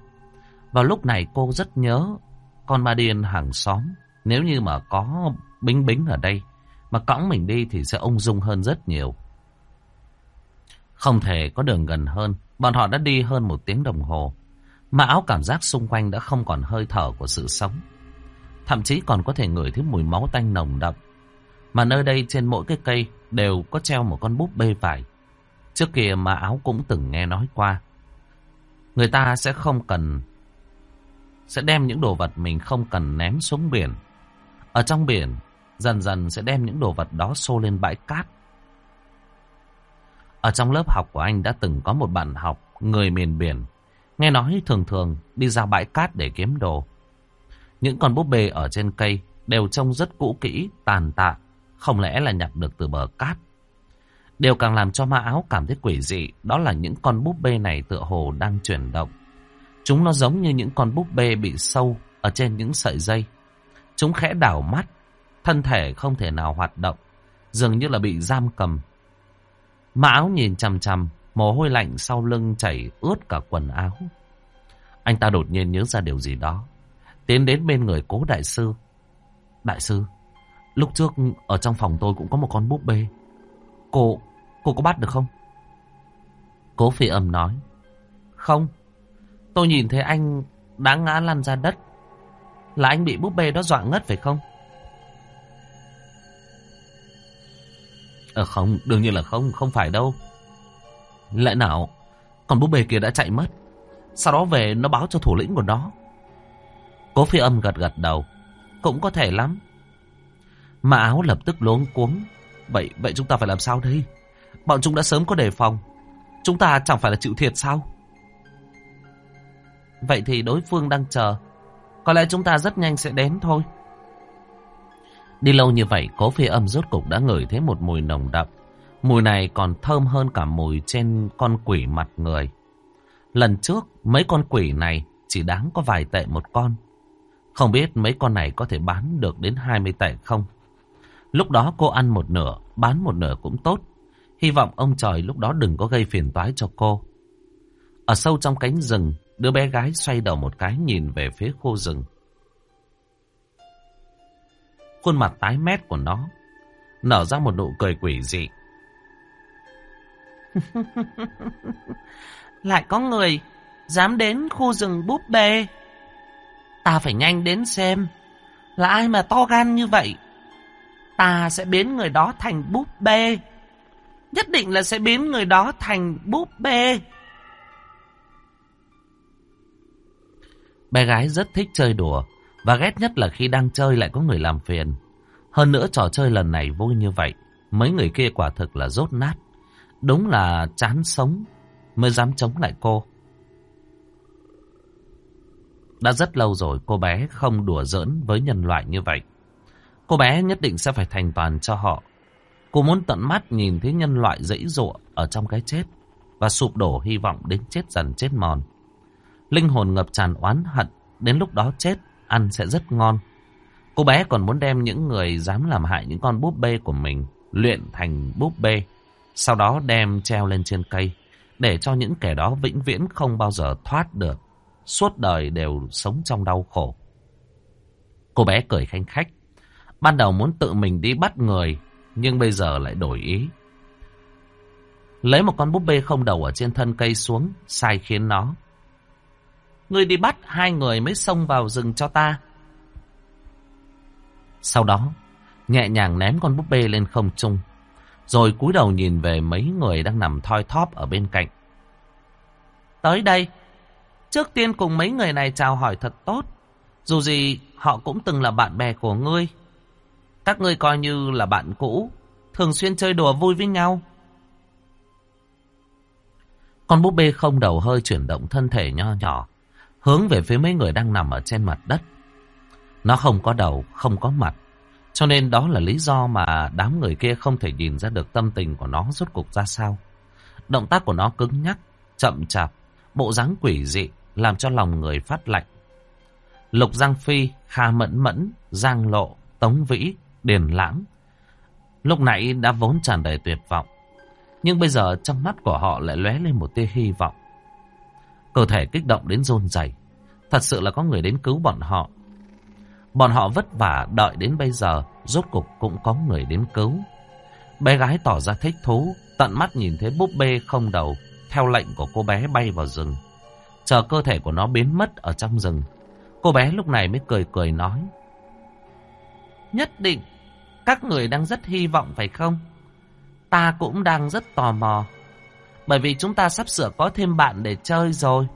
Vào lúc này cô rất nhớ con ma điên hàng xóm. Nếu như mà có bính bính ở đây, mà cõng mình đi thì sẽ ung dung hơn rất nhiều. Không thể có đường gần hơn. Bọn họ đã đi hơn một tiếng đồng hồ. Mà áo cảm giác xung quanh đã không còn hơi thở của sự sống. Thậm chí còn có thể ngửi thấy mùi máu tanh nồng đậm. Mà nơi đây trên mỗi cái cây đều có treo một con búp bê vải. Trước kia mà áo cũng từng nghe nói qua. Người ta sẽ không cần... Sẽ đem những đồ vật mình không cần ném xuống biển. Ở trong biển, dần dần sẽ đem những đồ vật đó xô lên bãi cát. Ở trong lớp học của anh đã từng có một bạn học người miền biển. Nghe nói thường thường đi ra bãi cát để kiếm đồ. Những con búp bê ở trên cây đều trông rất cũ kỹ, tàn tạ. Không lẽ là nhặt được từ bờ cát. Điều càng làm cho ma áo cảm thấy quỷ dị đó là những con búp bê này tựa hồ đang chuyển động. Chúng nó giống như những con búp bê bị sâu ở trên những sợi dây. Chúng khẽ đảo mắt, thân thể không thể nào hoạt động, dường như là bị giam cầm mão áo nhìn chằm chằm, mồ hôi lạnh sau lưng chảy ướt cả quần áo. Anh ta đột nhiên nhớ ra điều gì đó. Tiến đến bên người cố đại sư. Đại sư, lúc trước ở trong phòng tôi cũng có một con búp bê. Cô, cô có bắt được không? Cố phi âm nói. Không, tôi nhìn thấy anh đã ngã lăn ra đất. Là anh bị búp bê đó dọa ngất phải không? Ờ không, đương nhiên là không, không phải đâu. Lẽ nào, còn búp bê kia đã chạy mất. Sau đó về nó báo cho thủ lĩnh của nó. Cố phi âm gật gật đầu. Cũng có thể lắm. Mà áo lập tức luống cuống. Vậy, vậy chúng ta phải làm sao đây? Bọn chúng đã sớm có đề phòng. Chúng ta chẳng phải là chịu thiệt sao? Vậy thì đối phương đang chờ. Có lẽ chúng ta rất nhanh sẽ đến thôi. Đi lâu như vậy, cố phi âm rốt cục đã ngửi thấy một mùi nồng đậm. Mùi này còn thơm hơn cả mùi trên con quỷ mặt người. Lần trước, mấy con quỷ này chỉ đáng có vài tệ một con. Không biết mấy con này có thể bán được đến 20 tệ không? Lúc đó cô ăn một nửa, bán một nửa cũng tốt. Hy vọng ông trời lúc đó đừng có gây phiền toái cho cô. Ở sâu trong cánh rừng, đứa bé gái xoay đầu một cái nhìn về phía khu rừng. Khuôn mặt tái mét của nó, nở ra một nụ cười quỷ dị. Lại có người dám đến khu rừng búp bê. Ta phải nhanh đến xem là ai mà to gan như vậy. Ta sẽ biến người đó thành búp bê. Nhất định là sẽ biến người đó thành búp bê. Bé gái rất thích chơi đùa và ghét nhất là khi đang chơi lại có người làm phiền. Hơn nữa trò chơi lần này vui như vậy. Mấy người kia quả thực là rốt nát. Đúng là chán sống mới dám chống lại cô. Đã rất lâu rồi cô bé không đùa giỡn với nhân loại như vậy. Cô bé nhất định sẽ phải thành toàn cho họ. Cô muốn tận mắt nhìn thấy nhân loại dãy dụa ở trong cái chết và sụp đổ hy vọng đến chết dần chết mòn. Linh hồn ngập tràn oán hận, đến lúc đó chết, ăn sẽ rất ngon. Cô bé còn muốn đem những người dám làm hại những con búp bê của mình luyện thành búp bê, sau đó đem treo lên trên cây, để cho những kẻ đó vĩnh viễn không bao giờ thoát được, suốt đời đều sống trong đau khổ. Cô bé cười khanh khách, ban đầu muốn tự mình đi bắt người, nhưng bây giờ lại đổi ý. Lấy một con búp bê không đầu ở trên thân cây xuống, sai khiến nó. Ngươi đi bắt hai người mới xông vào rừng cho ta. Sau đó, nhẹ nhàng ném con búp bê lên không trung, rồi cúi đầu nhìn về mấy người đang nằm thoi thóp ở bên cạnh. Tới đây, trước tiên cùng mấy người này chào hỏi thật tốt. Dù gì, họ cũng từng là bạn bè của ngươi. Các ngươi coi như là bạn cũ, thường xuyên chơi đùa vui với nhau. Con búp bê không đầu hơi chuyển động thân thể nho nhỏ, hướng về phía mấy người đang nằm ở trên mặt đất. Nó không có đầu, không có mặt, cho nên đó là lý do mà đám người kia không thể nhìn ra được tâm tình của nó rốt cục ra sao. Động tác của nó cứng nhắc, chậm chạp, bộ dáng quỷ dị, làm cho lòng người phát lạnh. Lục Giang Phi, Kha Mẫn Mẫn, Giang Lộ, Tống Vĩ, Điền Lãng. Lúc nãy đã vốn tràn đầy tuyệt vọng. Nhưng bây giờ trong mắt của họ lại lóe lên một tia hy vọng. Cơ thể kích động đến rôn rẩy. Thật sự là có người đến cứu bọn họ. Bọn họ vất vả đợi đến bây giờ, rốt cục cũng có người đến cứu. Bé gái tỏ ra thích thú, tận mắt nhìn thấy búp bê không đầu, theo lệnh của cô bé bay vào rừng. Chờ cơ thể của nó biến mất ở trong rừng. Cô bé lúc này mới cười cười nói. Nhất định, các người đang rất hy vọng phải không? Ta cũng đang rất tò mò. Bởi vì chúng ta sắp sửa có thêm bạn để chơi rồi.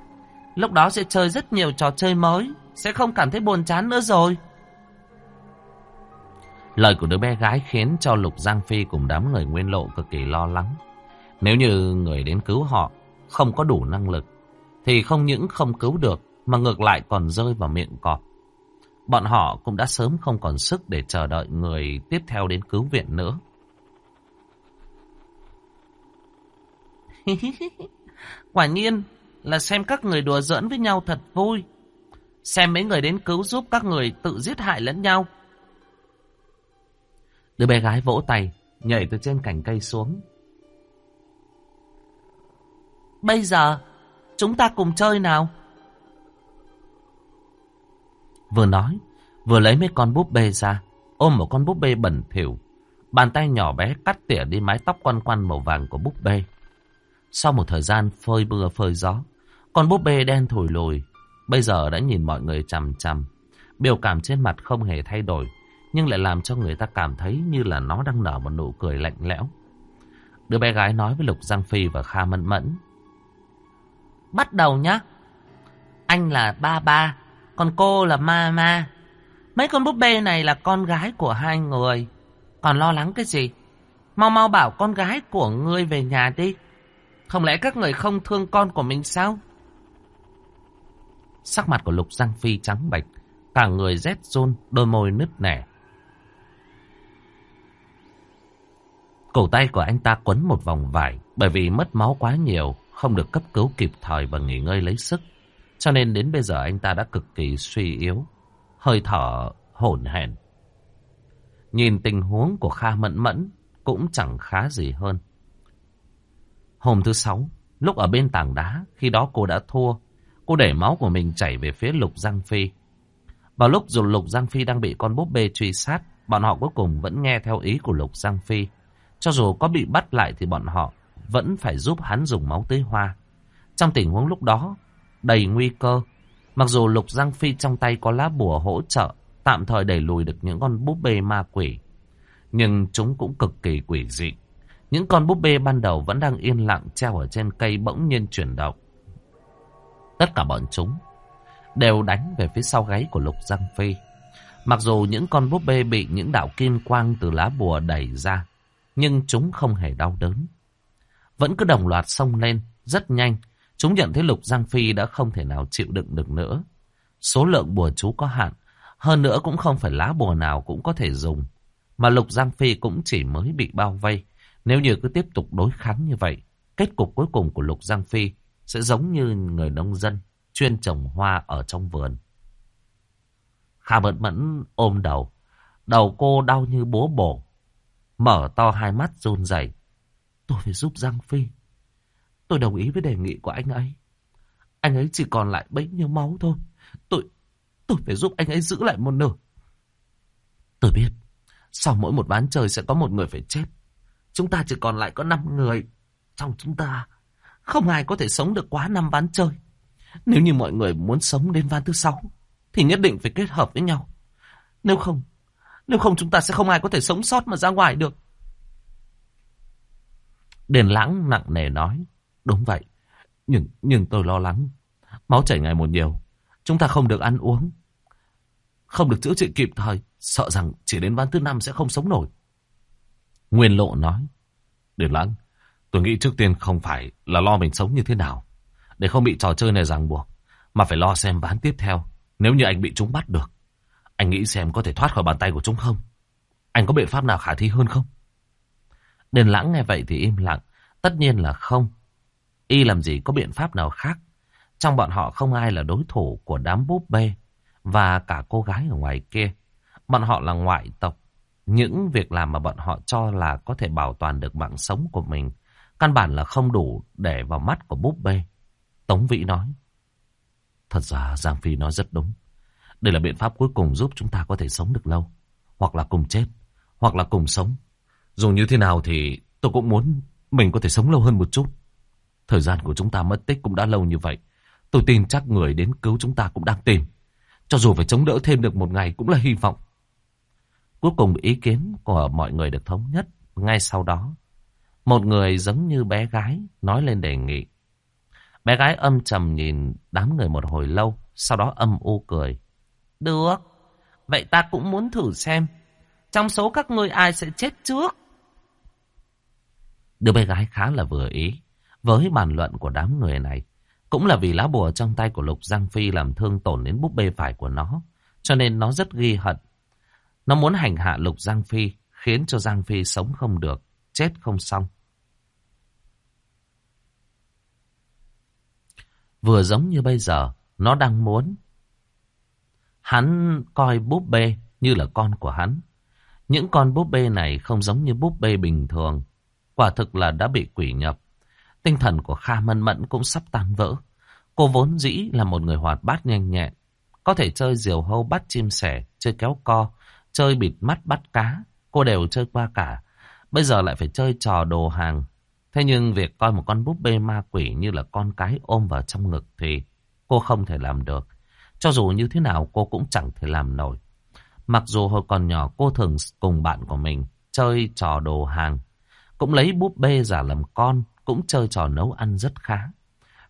Lúc đó sẽ chơi rất nhiều trò chơi mới, sẽ không cảm thấy buồn chán nữa rồi. Lời của đứa bé gái khiến cho Lục Giang Phi cùng đám người nguyên lộ cực kỳ lo lắng. Nếu như người đến cứu họ không có đủ năng lực, thì không những không cứu được, mà ngược lại còn rơi vào miệng cọp. Bọn họ cũng đã sớm không còn sức để chờ đợi người tiếp theo đến cứu viện nữa. Quả nhiên là xem các người đùa giỡn với nhau thật vui. Xem mấy người đến cứu giúp các người tự giết hại lẫn nhau. Đứa bé gái vỗ tay, nhảy từ trên cành cây xuống. Bây giờ, chúng ta cùng chơi nào. Vừa nói, vừa lấy mấy con búp bê ra, ôm một con búp bê bẩn thỉu. Bàn tay nhỏ bé cắt tỉa đi mái tóc quan quan màu vàng của búp bê. Sau một thời gian phơi mưa phơi gió, con búp bê đen thổi lùi, bây giờ đã nhìn mọi người chằm chằm. Biểu cảm trên mặt không hề thay đổi, nhưng lại làm cho người ta cảm thấy như là nó đang nở một nụ cười lạnh lẽo. Đứa bé gái nói với Lục Giang Phi và Kha Mẫn Mẫn. Bắt đầu nhá. Anh là ba ba, còn cô là ma ma. Mấy con búp bê này là con gái của hai người. Còn lo lắng cái gì? Mau mau bảo con gái của ngươi về nhà đi. Không lẽ các người không thương con của mình sao? Sắc mặt của Lục Giang Phi trắng bệch, cả người rét run, đôi môi nứt nẻ. Cổ tay của anh ta quấn một vòng vải, bởi vì mất máu quá nhiều, không được cấp cứu kịp thời và nghỉ ngơi lấy sức. Cho nên đến bây giờ anh ta đã cực kỳ suy yếu, hơi thở hổn hển. Nhìn tình huống của Kha Mẫn Mẫn cũng chẳng khá gì hơn. Hôm thứ sáu, lúc ở bên tảng đá, khi đó cô đã thua. Cô để máu của mình chảy về phía Lục Giang Phi. Vào lúc dù Lục Giang Phi đang bị con búp bê truy sát, bọn họ cuối cùng vẫn nghe theo ý của Lục Giang Phi. Cho dù có bị bắt lại thì bọn họ vẫn phải giúp hắn dùng máu tưới hoa. Trong tình huống lúc đó, đầy nguy cơ. Mặc dù Lục Giang Phi trong tay có lá bùa hỗ trợ, tạm thời đẩy lùi được những con búp bê ma quỷ. Nhưng chúng cũng cực kỳ quỷ dị. Những con búp bê ban đầu vẫn đang yên lặng treo ở trên cây bỗng nhiên chuyển động. Tất cả bọn chúng đều đánh về phía sau gáy của Lục Giang Phi. Mặc dù những con búp bê bị những đạo kim quang từ lá bùa đẩy ra, nhưng chúng không hề đau đớn. Vẫn cứ đồng loạt xông lên, rất nhanh. Chúng nhận thấy Lục Giang Phi đã không thể nào chịu đựng được nữa. Số lượng bùa chú có hạn. Hơn nữa cũng không phải lá bùa nào cũng có thể dùng. Mà Lục Giang Phi cũng chỉ mới bị bao vây. Nếu như cứ tiếp tục đối kháng như vậy, kết cục cuối cùng của Lục Giang Phi sẽ giống như người nông dân chuyên trồng hoa ở trong vườn. Kha Mẫn Mẫn ôm đầu. Đầu cô đau như bố bổ. Mở to hai mắt run rẩy. Tôi phải giúp Giang Phi. Tôi đồng ý với đề nghị của anh ấy. Anh ấy chỉ còn lại bấy nhiêu máu thôi. Tôi, tôi phải giúp anh ấy giữ lại một nửa. Tôi biết, sau mỗi một ván trời sẽ có một người phải chết. Chúng ta chỉ còn lại có 5 người. Trong chúng ta, không ai có thể sống được quá năm ván chơi. Nếu như mọi người muốn sống đến ván thứ sáu, thì nhất định phải kết hợp với nhau. Nếu không, nếu không chúng ta sẽ không ai có thể sống sót mà ra ngoài được. Đền lãng nặng nề nói. Đúng vậy. Nhưng, nhưng tôi lo lắng. Máu chảy ngày một nhiều. Chúng ta không được ăn uống. Không được chữa trị kịp thời. Sợ rằng chỉ đến ván thứ năm sẽ không sống nổi. Nguyên lộ nói. Đền lãng. Tôi nghĩ trước tiên không phải là lo mình sống như thế nào. Để không bị trò chơi này ràng buộc. Mà phải lo xem ván tiếp theo. Nếu như anh bị chúng bắt được. Anh nghĩ xem có thể thoát khỏi bàn tay của chúng không? Anh có biện pháp nào khả thi hơn không? Đền lãng nghe vậy thì im lặng. Tất nhiên là không. Y làm gì có biện pháp nào khác. Trong bọn họ không ai là đối thủ của đám búp bê và cả cô gái ở ngoài kia. Bọn họ là ngoại tộc. Những việc làm mà bọn họ cho là có thể bảo toàn được mạng sống của mình. Căn bản là không đủ để vào mắt của búp bê. Tống Vĩ nói. Thật ra Giang Phi nói rất đúng. Đây là biện pháp cuối cùng giúp chúng ta có thể sống được lâu. Hoặc là cùng chết. Hoặc là cùng sống. Dù như thế nào thì tôi cũng muốn mình có thể sống lâu hơn một chút. Thời gian của chúng ta mất tích cũng đã lâu như vậy. Tôi tin chắc người đến cứu chúng ta cũng đang tìm. Cho dù phải chống đỡ thêm được một ngày cũng là hy vọng. Cuối cùng ý kiến của mọi người được thống nhất. Ngay sau đó, một người giống như bé gái nói lên đề nghị. Bé gái âm trầm nhìn đám người một hồi lâu, sau đó âm u cười. Được, vậy ta cũng muốn thử xem. Trong số các ngươi ai sẽ chết trước? Đứa bé gái khá là vừa ý với bàn luận của đám người này. Cũng là vì lá bùa trong tay của Lục Giang Phi làm thương tổn đến búp bê phải của nó. Cho nên nó rất ghi hận. Nó muốn hành hạ Lục Giang Phi, khiến cho Giang Phi sống không được, chết không xong. Vừa giống như bây giờ, nó đang muốn. Hắn coi búp bê như là con của hắn. Những con búp bê này không giống như búp bê bình thường. Quả thực là đã bị quỷ nhập. Tinh thần của Kha Mân Mẫn cũng sắp tan vỡ. Cô vốn dĩ là một người hoạt bát nhanh nhẹn. Có thể chơi diều hâu bắt chim sẻ, chơi kéo co, chơi bịt mắt bắt cá. Cô đều chơi qua cả. Bây giờ lại phải chơi trò đồ hàng. Thế nhưng việc coi một con búp bê ma quỷ như là con cái ôm vào trong ngực thì cô không thể làm được. Cho dù như thế nào cô cũng chẳng thể làm nổi. Mặc dù hồi còn nhỏ cô thường cùng bạn của mình chơi trò đồ hàng. Cũng lấy búp bê giả làm con, cũng chơi trò nấu ăn rất khá.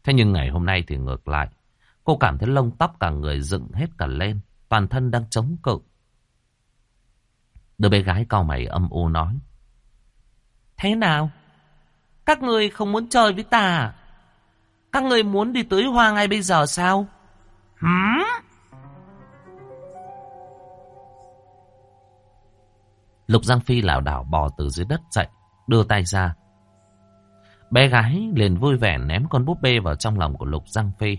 Thế nhưng ngày hôm nay thì ngược lại. Cô cảm thấy lông tóc cả người dựng hết cả lên, toàn thân đang chống cự. Đứa bé gái cao mày âm u nói. Thế nào? Các người không muốn chơi với ta à? Các người muốn đi tới hoa ngay bây giờ sao? Hửm? Lục Giang Phi lảo đảo bò từ dưới đất dậy, đưa tay ra. Bé gái liền vui vẻ ném con búp bê vào trong lòng của Lục Giang Phi.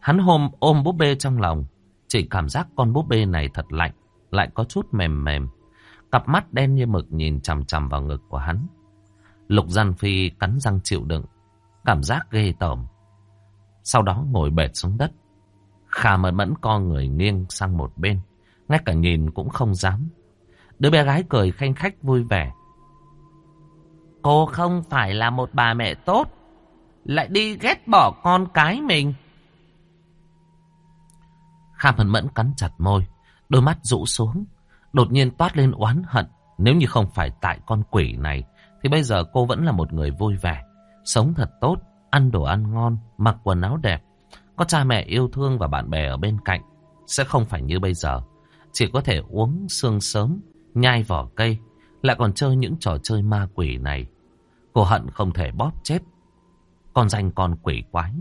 Hắn hôm ôm búp bê trong lòng, chỉ cảm giác con búp bê này thật lạnh, lại có chút mềm mềm. Cặp mắt đen như mực nhìn chằm chằm vào ngực của hắn. Lục Giang Phi cắn răng chịu đựng, cảm giác ghê tởm. Sau đó ngồi bệt xuống đất. Khả mẫn mẫn co người nghiêng sang một bên, ngay cả nhìn cũng không dám. Đứa bé gái cười khanh khách vui vẻ. Cô không phải là một bà mẹ tốt, lại đi ghét bỏ con cái mình. Kha mẫn mẫn cắn chặt môi, đôi mắt rũ xuống, đột nhiên toát lên oán hận. Nếu như không phải tại con quỷ này, thì bây giờ cô vẫn là một người vui vẻ, sống thật tốt, ăn đồ ăn ngon, mặc quần áo đẹp, có cha mẹ yêu thương và bạn bè ở bên cạnh. Sẽ không phải như bây giờ, chỉ có thể uống sương sớm, nhai vỏ cây, lại còn chơi những trò chơi ma quỷ này. Cô hận không thể bóp chết, con danh con quỷ quái.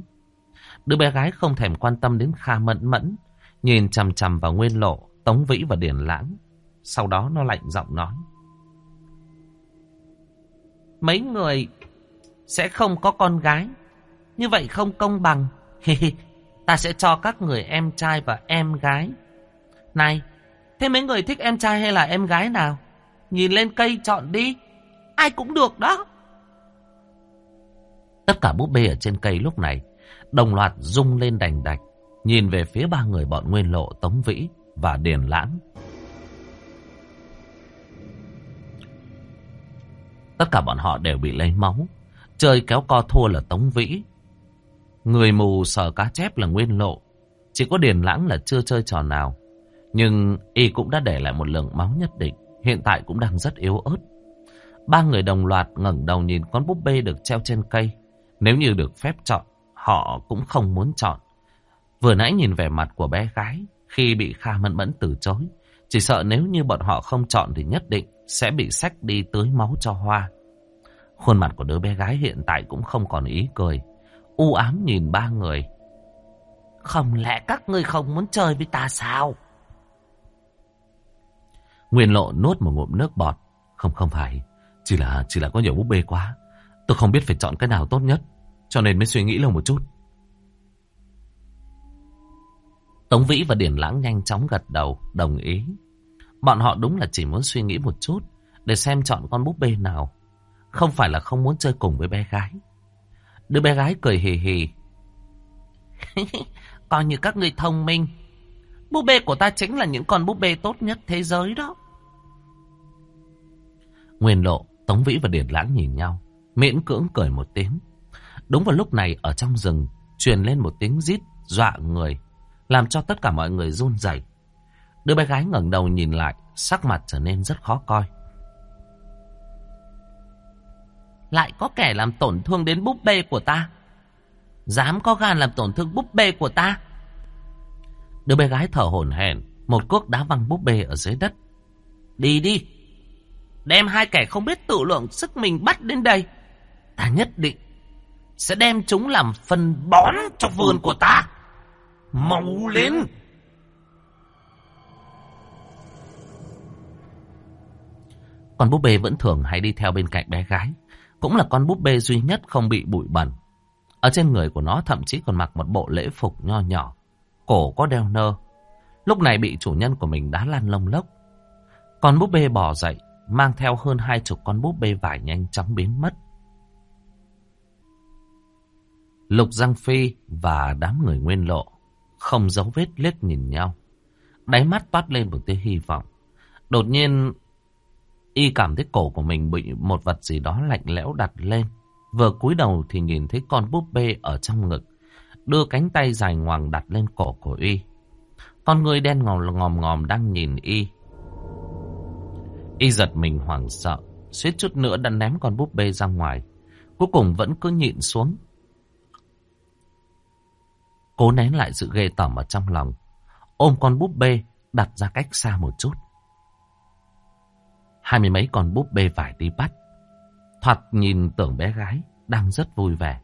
Đứa bé gái không thèm quan tâm đến Kha Mẫn Mẫn, Nhìn chằm chằm vào Nguyên Lộ, Tống Vĩ và Điền Lãng. Sau đó nó lạnh giọng nói. Mấy người sẽ không có con gái. Như vậy không công bằng. Ta sẽ cho các người em trai và em gái. Này, thế mấy người thích em trai hay là em gái nào? Nhìn lên cây chọn đi. Ai cũng được đó. Tất cả búp bê ở trên cây lúc này đồng loạt rung lên đành đạch, nhìn về phía ba người bọn Nguyên Lộ, Tống Vĩ và Điền Lãng. Tất cả bọn họ đều bị lấy máu. Chơi kéo co thua là Tống Vĩ. Người mù sờ cá chép là Nguyên Lộ. Chỉ có Điền Lãng là chưa chơi trò nào. Nhưng y cũng đã để lại một lượng máu nhất định. Hiện tại cũng đang rất yếu ớt. Ba người đồng loạt ngẩng đầu nhìn con búp bê được treo trên cây. Nếu như được phép chọn, họ cũng không muốn chọn. Vừa nãy nhìn vẻ mặt của bé gái khi bị Kha Mẫn Mẫn từ chối. Chỉ sợ nếu như bọn họ không chọn thì nhất định sẽ bị sách đi tưới máu cho Hoa. Khuôn mặt của đứa bé gái hiện tại cũng không còn ý cười. U ám nhìn ba người. Không lẽ các ngươi không muốn chơi với ta sao? Nguyên lộ nuốt một ngụm nước bọt. Không không phải. Chỉ là chỉ là có nhiều búp bê quá. Tôi không biết phải chọn cái nào tốt nhất. Cho nên mới suy nghĩ lâu một chút. Tống Vĩ và Điển Lãng nhanh chóng gật đầu, đồng ý. Bọn họ đúng là chỉ muốn suy nghĩ một chút để xem chọn con búp bê nào. Không phải là không muốn chơi cùng với bé gái. Đứa bé gái cười hì hì. Coi như các người thông minh. Búp bê của ta chính là những con búp bê tốt nhất thế giới đó. Nguyên Lộ, Tống Vĩ và Điển Lãng nhìn nhau. Miễn cưỡng cười một tiếng. Đúng vào lúc này ở trong rừng truyền lên một tiếng rít dọa người, làm cho tất cả mọi người run rẩy. Đứa bé gái ngẩng đầu nhìn lại, sắc mặt trở nên rất khó coi. Lại có kẻ làm tổn thương đến búp bê của ta. Dám có gan làm tổn thương búp bê của ta. Đứa bé gái thở hổn hển, một cước đá văng búp bê ở dưới đất. Đi đi, đem hai kẻ không biết tự lượng sức mình bắt đến đây. Ta nhất định sẽ đem chúng làm phân bón cho vườn của ta. Mau lên! Con búp bê vẫn thường hay đi theo bên cạnh bé gái. Cũng là con búp bê duy nhất không bị bụi bẩn. Ở trên người của nó thậm chí còn mặc một bộ lễ phục nho nhỏ. Cổ có đeo nơ. Lúc này bị chủ nhân của mình đá lăn lông lốc. Con búp bê bò dậy, mang theo hơn hai chục con búp bê vải nhanh chóng biến mất. Lục Giang Phi và đám người nguyên lộ không giấu vết liếc nhìn nhau. Đáy mắt toát lên một tia hy vọng. Đột nhiên, y cảm thấy cổ của mình bị một vật gì đó lạnh lẽo đặt lên. Vừa cúi đầu thì nhìn thấy con búp bê ở trong ngực, đưa cánh tay dài ngoằng đặt lên cổ của y. Con người đen ngòm ngòm ngòm đang nhìn y. Y giật mình hoảng sợ, suýt chút nữa đã ném con búp bê ra ngoài. Cuối cùng vẫn cứ nhịn xuống, Cố nén lại sự ghê tởm ở trong lòng. Ôm con búp bê đặt ra cách xa một chút. Hai mươi mấy con búp bê vải đi bắt. Thoạt nhìn tưởng bé gái đang rất vui vẻ.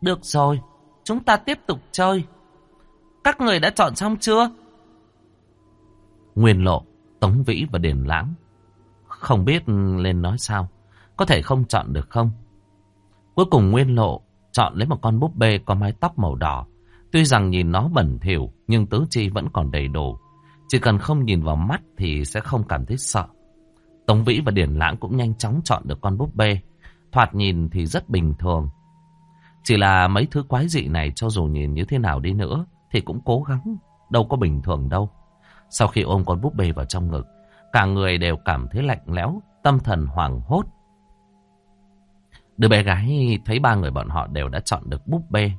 Được rồi, chúng ta tiếp tục chơi. Các người đã chọn xong chưa? Nguyên Lộ, Tống Vĩ và Điền Lãng. Không biết lên nói sao. Có thể không chọn được không? Cuối cùng Nguyên Lộ chọn lấy một con búp bê có mái tóc màu đỏ. Tuy rằng nhìn nó bẩn thỉu nhưng tứ chi vẫn còn đầy đủ. Chỉ cần không nhìn vào mắt thì sẽ không cảm thấy sợ. Tống Vĩ và Điển Lãng cũng nhanh chóng chọn được con búp bê. Thoạt nhìn thì rất bình thường. Chỉ là mấy thứ quái dị này cho dù nhìn như thế nào đi nữa thì cũng cố gắng, đâu có bình thường đâu. Sau khi ôm con búp bê vào trong ngực, cả người đều cảm thấy lạnh lẽo, tâm thần hoảng hốt. Đứa bé gái thấy ba người bọn họ đều đã chọn được búp bê.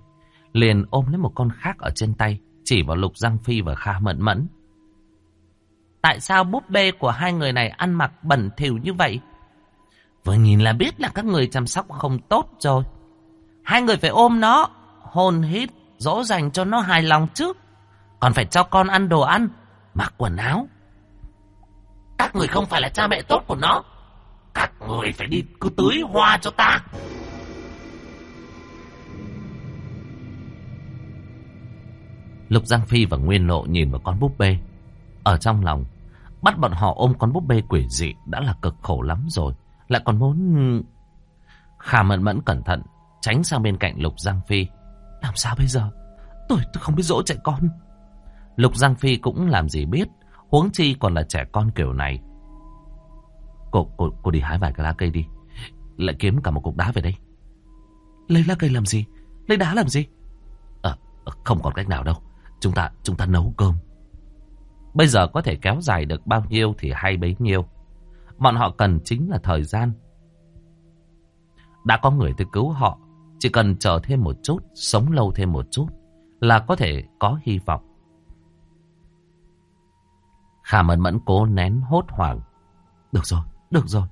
Liền ôm lấy một con khác ở trên tay, chỉ vào Lục Giang Phi và Kha Mẫn Mẫn. Tại sao búp bê của hai người này ăn mặc bẩn thỉu như vậy? Vừa nhìn là biết là các người chăm sóc không tốt rồi. Hai người phải ôm nó, hôn hít, dỗ dành cho nó hài lòng trước. Còn phải cho con ăn đồ ăn, mặc quần áo. Các người không phải là cha mẹ tốt của nó. Các người phải đi cứ tưới hoa cho ta. Lục Giang Phi và Nguyên Lộ nhìn vào con búp bê. Ở trong lòng, bắt bọn họ ôm con búp bê quỷ dị đã là cực khổ lắm rồi. Lại còn muốn... Khả mẫn mẫn cẩn thận, tránh sang bên cạnh Lục Giang Phi. Làm sao bây giờ? Tôi, tôi không biết dỗ trẻ con. Lục Giang Phi cũng làm gì biết, huống chi còn là trẻ con kiểu này. Cô, cô, cô đi hái vài cái lá cây đi. Lại kiếm cả một cục đá về đây. Lấy lá cây làm gì? Lấy đá làm gì? À, không còn cách nào đâu. Chúng ta, chúng ta nấu cơm. Bây giờ có thể kéo dài được bao nhiêu thì hay bấy nhiêu. Bọn họ cần chính là thời gian. Đã có người tới cứu họ. Chỉ cần chờ thêm một chút, sống lâu thêm một chút là có thể có hy vọng. Khả mẫn mẫn cố nén hốt hoảng. Được rồi, được rồi.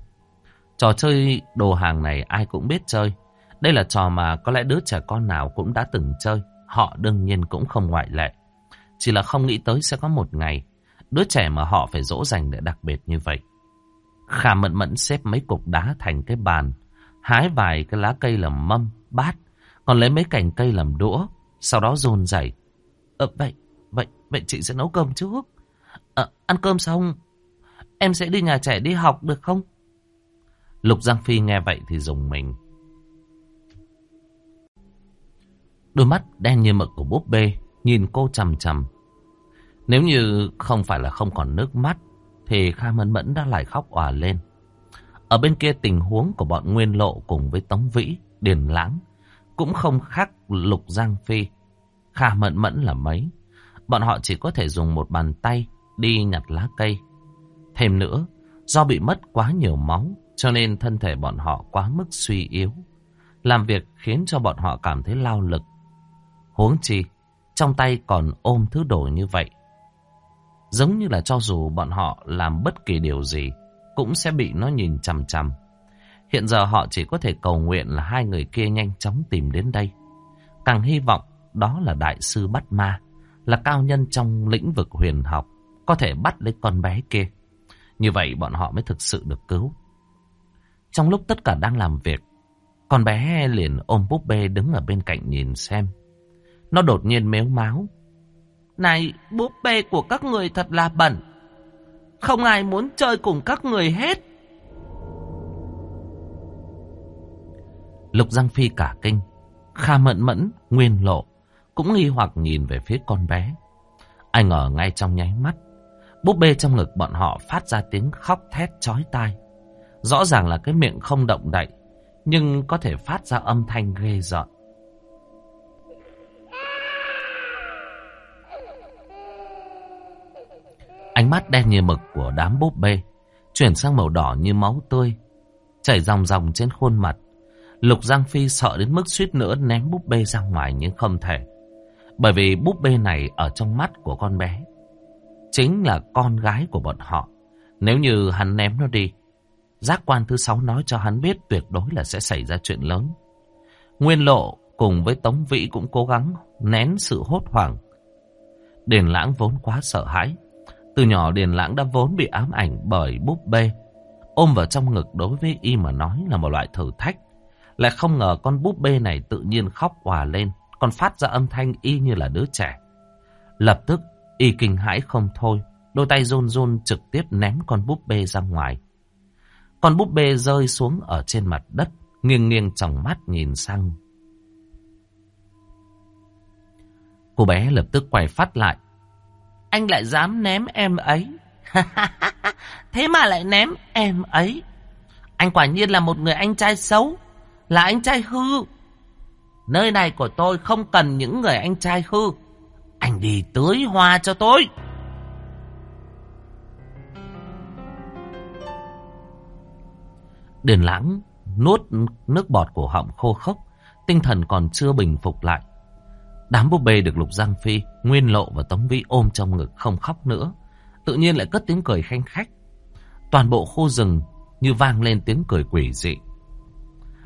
Trò chơi đồ hàng này ai cũng biết chơi. Đây là trò mà có lẽ đứa trẻ con nào cũng đã từng chơi. Họ đương nhiên cũng không ngoại lệ. Chỉ là không nghĩ tới sẽ có một ngày. Đứa trẻ mà họ phải dỗ dành để đặc biệt như vậy. Khả mẫn mẫn xếp mấy cục đá thành cái bàn. Hái vài cái lá cây làm mâm, bát. Còn lấy mấy cành cây làm đũa. Sau đó rôn dày. Ờ, vậy, vậy, vậy chị sẽ nấu cơm trước. Ờ, ăn cơm xong, em sẽ đi nhà trẻ đi học được không? Lục Giang Phi nghe vậy thì dùng mình. Đôi mắt đen như mực của búp bê nhìn cô chằm chằm. Nếu như không phải là không còn nước mắt thì Kha Mẫn Mẫn đã lại khóc òa lên. Ở bên kia tình huống của bọn Nguyên Lộ cùng với Tống Vĩ, Điền Lãng cũng không khác Lục Giang Phi. Kha Mẫn Mẫn là mấy. Bọn họ chỉ có thể dùng một bàn tay đi nhặt lá cây. Thêm nữa, do bị mất quá nhiều máu, cho nên thân thể bọn họ quá mức suy yếu. Làm việc khiến cho bọn họ cảm thấy lao lực. Huống chi, trong tay còn ôm thứ đồ như vậy. Giống như là cho dù bọn họ làm bất kỳ điều gì, cũng sẽ bị nó nhìn chằm chằm. Hiện giờ họ chỉ có thể cầu nguyện là hai người kia nhanh chóng tìm đến đây. Càng hy vọng đó là đại sư bắt ma, là cao nhân trong lĩnh vực huyền học có thể bắt lấy con bé kia. Như vậy bọn họ mới thực sự được cứu. Trong lúc tất cả đang làm việc, con bé liền ôm búp bê đứng ở bên cạnh nhìn xem. Nó đột nhiên méo máu. Này, búp bê của các người thật là bẩn. Không ai muốn chơi cùng các người hết. Lục Giang Phi cả kinh. Kha mẫn mẫn, nguyên lộ. Cũng nghi hoặc nhìn về phía con bé. Ai ngờ ngay trong nháy mắt. Búp bê trong ngực bọn họ phát ra tiếng khóc thét chói tai. Rõ ràng là cái miệng không động đậy, nhưng có thể phát ra âm thanh ghê rợn. Mắt đen như mực của đám búp bê chuyển sang màu đỏ như máu tươi, chảy ròng ròng trên khuôn mặt. Lục Giang Phi sợ đến mức suýt nữa ném búp bê ra ngoài nhưng không thể. Bởi vì búp bê này ở trong mắt của con bé chính là con gái của bọn họ. Nếu như hắn ném nó đi, giác quan thứ sáu nói cho hắn biết tuyệt đối là sẽ xảy ra chuyện lớn. Nguyên lộ cùng với Tống Vĩ cũng cố gắng nén sự hốt hoảng. đền lãng vốn quá sợ hãi. Từ nhỏ Điền lãng đã vốn bị ám ảnh bởi búp bê. Ôm vào trong ngực đối với y mà nói là một loại thử thách. Lại không ngờ con búp bê này tự nhiên khóc hòa lên, còn phát ra âm thanh y như là đứa trẻ. Lập tức Y kinh hãi không thôi, đôi tay run run trực tiếp ném con búp bê ra ngoài. Con búp bê rơi xuống ở trên mặt đất, nghiêng nghiêng trong mắt nhìn sang. Cô bé lập tức quay phát lại. Anh lại dám ném em ấy. Thế mà lại ném em ấy. Anh quả nhiên là một người anh trai xấu, là anh trai hư. Nơi này của tôi không cần những người anh trai hư. Anh đi tưới hoa cho tôi. Điền lãng nuốt nước bọt của họng khô khốc, tinh thần còn chưa bình phục lại. Đám búp bê được Lục Giang Phi, Nguyên Lộ và Tống Vĩ ôm trong ngực không khóc nữa. Tự nhiên lại cất tiếng cười khanh khách. Toàn bộ khu rừng như vang lên tiếng cười quỷ dị.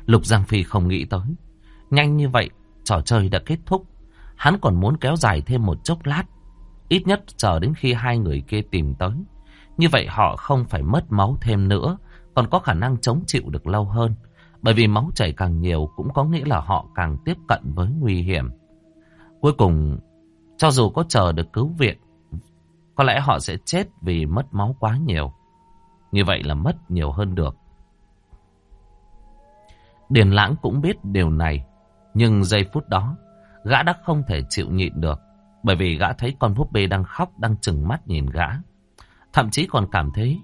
Lục Giang Phi không nghĩ tới. Nhanh như vậy, trò chơi đã kết thúc. Hắn còn muốn kéo dài thêm một chốc lát. Ít nhất chờ đến khi hai người kia tìm tới. Như vậy họ không phải mất máu thêm nữa, còn có khả năng chống chịu được lâu hơn. Bởi vì máu chảy càng nhiều cũng có nghĩa là họ càng tiếp cận với nguy hiểm. Cuối cùng, Cho dù có chờ được cứu viện, có lẽ họ sẽ chết vì mất máu quá nhiều. Như vậy là mất nhiều hơn được. Điền lãng cũng biết điều này, nhưng giây phút đó, gã đã không thể chịu nhịn được, bởi vì gã thấy con búp bê đang khóc, đang chừng mắt nhìn gã. Thậm chí còn cảm thấy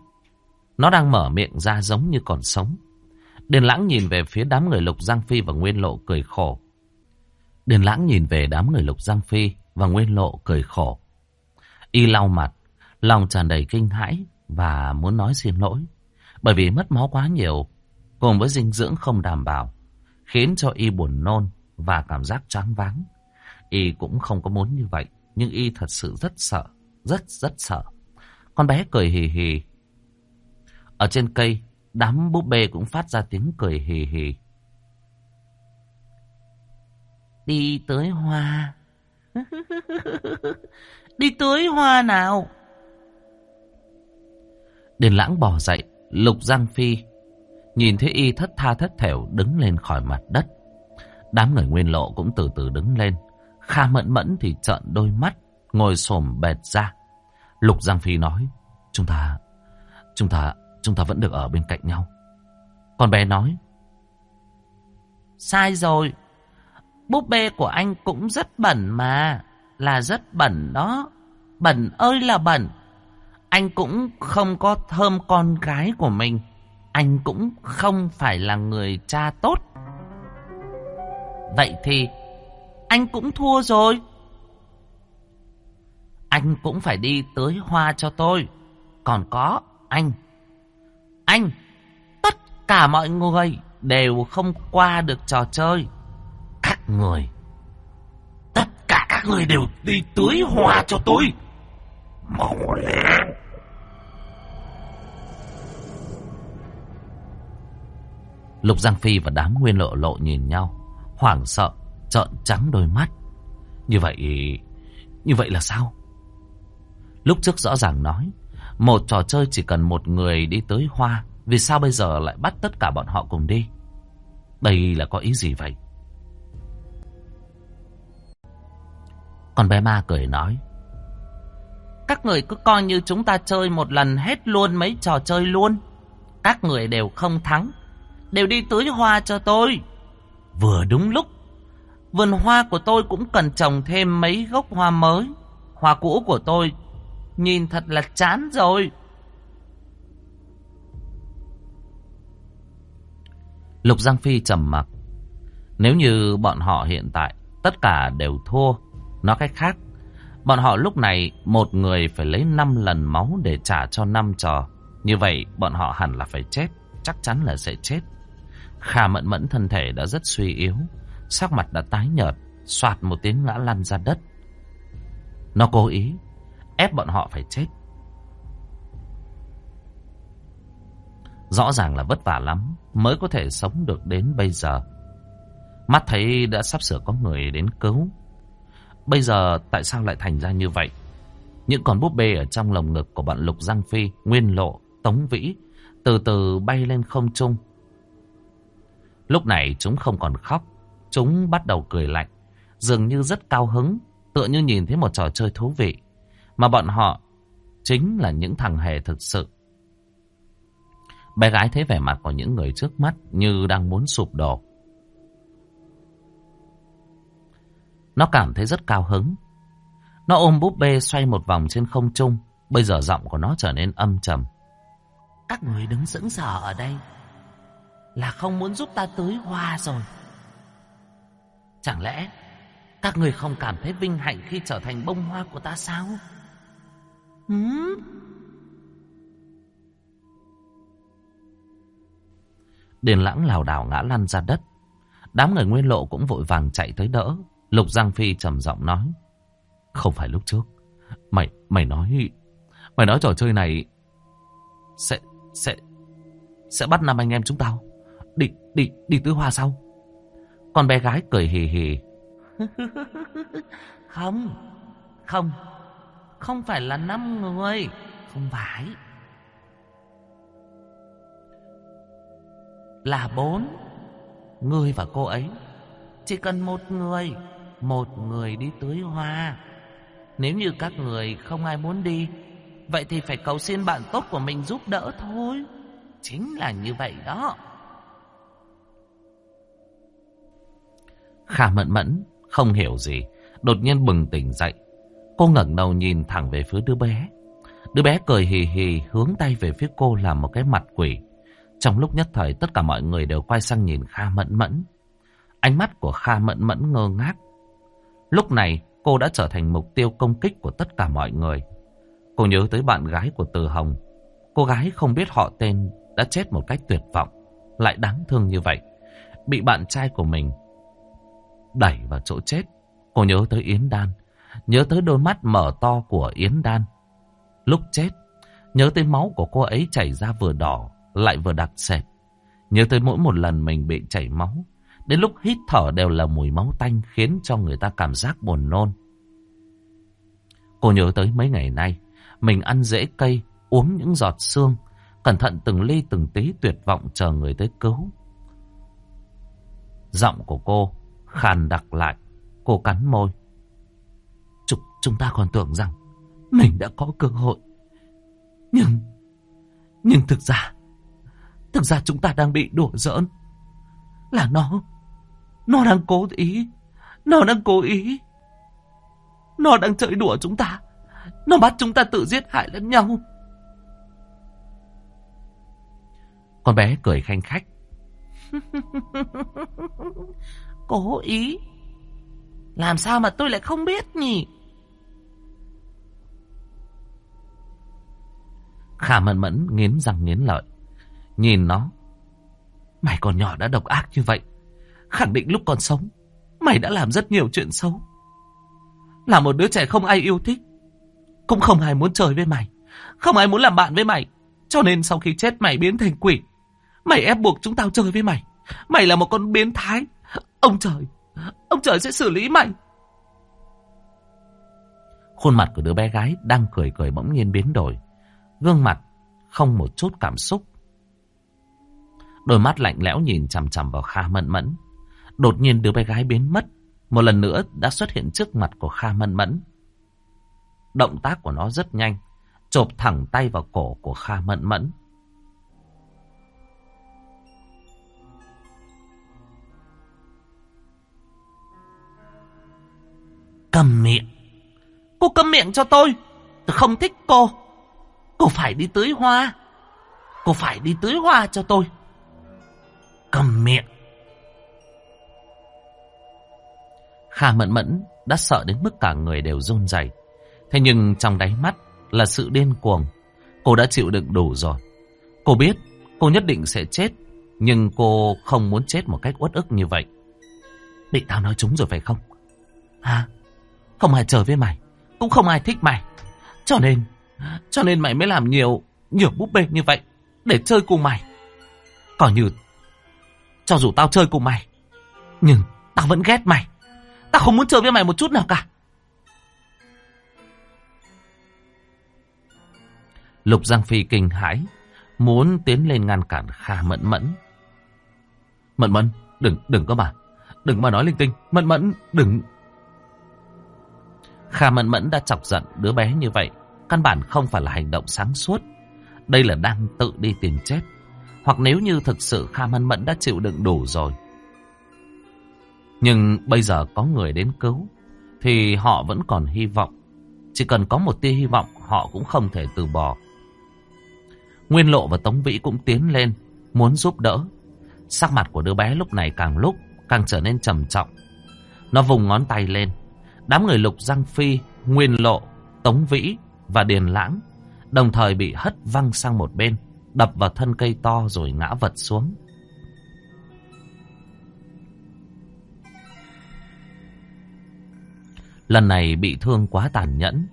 nó đang mở miệng ra giống như còn sống. Điền lãng nhìn về phía đám người lục Giang Phi và Nguyên Lộ cười khổ. Điền lãng nhìn về đám người lục Giang Phi và Nguyên Lộ cười khổ. Y lau mặt, lòng tràn đầy kinh hãi và muốn nói xin lỗi. Bởi vì mất máu quá nhiều, cùng với dinh dưỡng không đảm bảo, khiến cho Y buồn nôn và cảm giác choáng váng. Y cũng không có muốn như vậy, nhưng Y thật sự rất sợ, rất rất sợ. Con bé cười hì hì. Ở trên cây, đám búp bê cũng phát ra tiếng cười hì hì. Đi tới hoa. Đi tới hoa nào. Điền lãng bỏ dậy, lục giang phi. Nhìn thấy y thất tha thất thểu đứng lên khỏi mặt đất. Đám người nguyên lộ cũng từ từ đứng lên. Kha mẫn mẫn thì trợn đôi mắt, ngồi xổm bệt ra. Lục Giang Phi nói, chúng ta, chúng ta, chúng ta vẫn được ở bên cạnh nhau. Con bé nói, sai rồi, búp bê của anh cũng rất bẩn mà, là rất bẩn đó, bẩn ơi là bẩn. Anh cũng không có thơm con gái của mình, anh cũng không phải là người cha tốt. Vậy thì anh cũng thua rồi. Anh cũng phải đi tới hoa cho tôi. Còn có anh. Anh, tất cả mọi người đều không qua được trò chơi. Người, tất cả các người đều đi tưới hoa cho tôi. Mau lên. Lục Giang Phi và đám nguyên lộ lộ nhìn nhau, hoảng sợ, trợn trắng đôi mắt. Như vậy, như vậy là sao? Lúc trước rõ ràng nói, một trò chơi chỉ cần một người đi tới hoa, vì sao bây giờ lại bắt tất cả bọn họ cùng đi? Đây là có ý gì vậy? Còn bé ma cười nói, các người cứ coi như chúng ta chơi một lần hết luôn mấy trò chơi luôn. Các người đều không thắng, đều đi tưới hoa cho tôi. Vừa đúng lúc, vườn hoa của tôi cũng cần trồng thêm mấy gốc hoa mới. Hoa cũ của tôi Nhìn thật là chán rồi. Lục Giang Phi trầm mặc. Nếu như bọn họ hiện tại tất cả đều thua, nói cách khác, bọn họ lúc này một người phải lấy 5 lần máu để trả cho 5 trò. Như vậy bọn họ hẳn là phải chết, chắc chắn là sẽ chết. Khả mẫn mẫn thân thể đã rất suy yếu, sắc mặt đã tái nhợt, soạt một tiếng ngã lăn ra đất. Nó cố ý ép bọn họ phải chết. Rõ ràng là vất vả lắm mới có thể sống được đến bây giờ. Mắt thấy đã sắp sửa có người đến cứu. Bây giờ tại sao lại thành ra như vậy? Những con búp bê ở trong lồng ngực của bạn Lục Giang Phi, Nguyên Lộ, Tống Vĩ từ từ bay lên không trung. Lúc này chúng không còn khóc, chúng bắt đầu cười lạnh, dường như rất cao hứng, tựa như nhìn thấy một trò chơi thú vị. Mà bọn họ chính là những thằng hề thực sự. Bé gái thấy vẻ mặt của những người trước mắt như đang muốn sụp đổ. Nó cảm thấy rất cao hứng. Nó ôm búp bê xoay một vòng trên không trung. Bây giờ giọng của nó trở nên âm trầm. Các người đứng sững sờ ở đây là không muốn giúp ta tưới hoa rồi. Chẳng lẽ các người không cảm thấy vinh hạnh khi trở thành bông hoa của ta sao? Ừ? Điền lãng lảo đảo ngã lăn ra đất. Đám người nguyên lộ cũng vội vàng chạy tới đỡ. Lục Giang Phi trầm giọng nói. Không phải lúc trước. Mày, mày nói... Mày nói trò chơi này... Sẽ... Sẽ... Sẽ bắt năm anh em chúng tao. Đi, đi, đi tứ hoa sau. Con bé gái cười hì hì. không, không, không phải là năm người Không phải Là bốn Người và cô ấy Chỉ cần một người một người đi tưới hoa Nếu như các người không ai muốn đi, vậy thì phải cầu xin bạn tốt của mình giúp đỡ thôi. Chính là như vậy đó. Khả mẫn mẫn, không hiểu gì, đột nhiên bừng tỉnh dậy. Cô ngẩng đầu nhìn thẳng về phía đứa bé. Đứa bé cười hì hì hướng tay về phía cô làm một cái mặt quỷ. Trong lúc nhất thời tất cả mọi người đều quay sang nhìn Kha Mẫn Mẫn. Ánh mắt của Kha Mẫn Mẫn ngơ ngác. Lúc này cô đã trở thành mục tiêu công kích của tất cả mọi người. Cô nhớ tới bạn gái của Từ Hồng. Cô gái không biết họ tên đã chết một cách tuyệt vọng. Lại đáng thương như vậy. Bị bạn trai của mình đẩy vào chỗ chết. Cô nhớ tới Yến Đan. Nhớ tới đôi mắt mở to của Yến Đan. Lúc chết, nhớ tới máu của cô ấy chảy ra vừa đỏ, lại vừa đặc sệt. Nhớ tới mỗi một lần mình bị chảy máu. Đến lúc hít thở đều là mùi máu tanh khiến cho người ta cảm giác buồn nôn. Cô nhớ tới mấy ngày nay, mình ăn rễ cây, uống những giọt xương, cẩn thận từng ly từng tí tuyệt vọng chờ người tới cứu. Giọng của cô khàn đặc lại, cô cắn môi. Chúng, chúng ta còn tưởng rằng mình đã có cơ hội. Nhưng, nhưng thực ra, thực ra chúng ta đang bị đùa giỡn. Là nó, nó đang cố ý, nó đang cố ý. Nó đang chơi đùa chúng ta, nó bắt chúng ta tự giết hại lẫn nhau. Con bé cười khanh khách. Cố ý. Làm sao mà tôi lại không biết nhỉ? Khả mẫn mẫn nghiến răng nghiến lợi. Nhìn nó. Mày còn nhỏ đã độc ác như vậy. Khẳng định lúc còn sống. Mày đã làm rất nhiều chuyện xấu. Là một đứa trẻ không ai yêu thích. Cũng không ai muốn chơi với mày. Không ai muốn làm bạn với mày. Cho nên sau khi chết mày biến thành quỷ. Mày ép buộc chúng tao chơi với mày. Mày là một con biến thái. Ông trời. Ông trời sẽ xử lý mày. Khuôn mặt của đứa bé gái đang cười cười bỗng nhiên biến đổi. Gương mặt không một chút cảm xúc. Đôi mắt lạnh lẽo nhìn chằm chằm vào Kha Mẫn Mẫn. Đột nhiên đứa bé gái biến mất. Một lần nữa đã xuất hiện trước mặt của Kha Mẫn Mẫn. Động tác của nó rất nhanh. Chộp thẳng tay vào cổ của Kha Mẫn Mẫn. Cầm miệng. Cô cầm miệng cho tôi. Tôi không thích cô. Cô phải đi tưới hoa. Cô phải đi tưới hoa cho tôi. Cầm miệng. Kha mẫn mẫn đã sợ đến mức cả người đều run rẩy. Thế nhưng trong đáy mắt là sự điên cuồng. Cô đã chịu đựng đủ rồi. Cô biết cô nhất định sẽ chết. Nhưng cô không muốn chết một cách uất ức như vậy. Bị tao nói trúng rồi phải không? Hả? Không ai chờ với mày. Cũng không ai thích mày. Cho nên cho nên mày mới làm nhiều, nhiều búp bê như vậy. Để chơi cùng mày. Còn như, cho dù tao chơi cùng mày. Nhưng tao vẫn ghét mày ta không muốn chơi với mày một chút nào cả. Lục Giang Phi kinh hãi. Muốn tiến lên ngăn cản Kha Mẫn Mẫn. Mẫn Mẫn, đừng, đừng có mà. Đừng mà nói linh tinh. Mẫn Mẫn, đừng. Kha Mẫn Mẫn đã chọc giận đứa bé như vậy Căn bản không phải là hành động sáng suốt. Đây là đang tự đi tìm chết. Hoặc nếu như thực sự Kha Mẫn Mẫn đã chịu đựng đủ rồi. Nhưng bây giờ có người đến cứu. Thì họ vẫn còn hy vọng. Chỉ cần có một tia hy vọng họ cũng không thể từ bỏ. Nguyên Lộ và Tống Vĩ cũng tiến lên. Muốn giúp đỡ. Sắc mặt của đứa bé lúc này càng lúc càng trở nên trầm trọng. Nó vùng ngón tay lên. Đám người lục Giang Phi, Nguyên Lộ, Tống Vĩ và Điền Lãng, đồng thời bị hất văng sang một bên, đập vào thân cây to rồi ngã vật xuống. Lần này bị thương quá tàn nhẫn,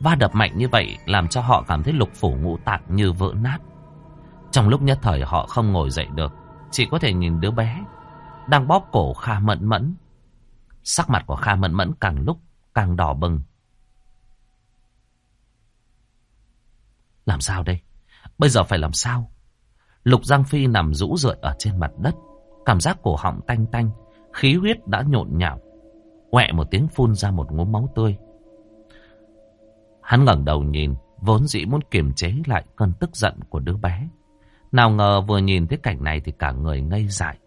va đập mạnh như vậy làm cho họ cảm thấy lục phủ ngũ tạng như vỡ nát. Trong lúc nhất thời họ không ngồi dậy được, chỉ có thể nhìn đứa bé đang bóp cổ Kha Mẫn Mẫn. Sắc mặt của Kha Mẫn Mẫn càng lúc càng đỏ bừng. Làm sao đây? Bây giờ phải làm sao? Lục Giang Phi nằm rũ rượi ở trên mặt đất. Cảm giác cổ họng tanh tanh. Khí huyết đã nhộn nhạo. Quẹ một tiếng phun ra một ngốm máu tươi. Hắn ngẩng đầu nhìn, vốn dĩ muốn kiềm chế lại cơn tức giận của đứa bé. Nào ngờ vừa nhìn thấy cảnh này thì cả người ngây dại.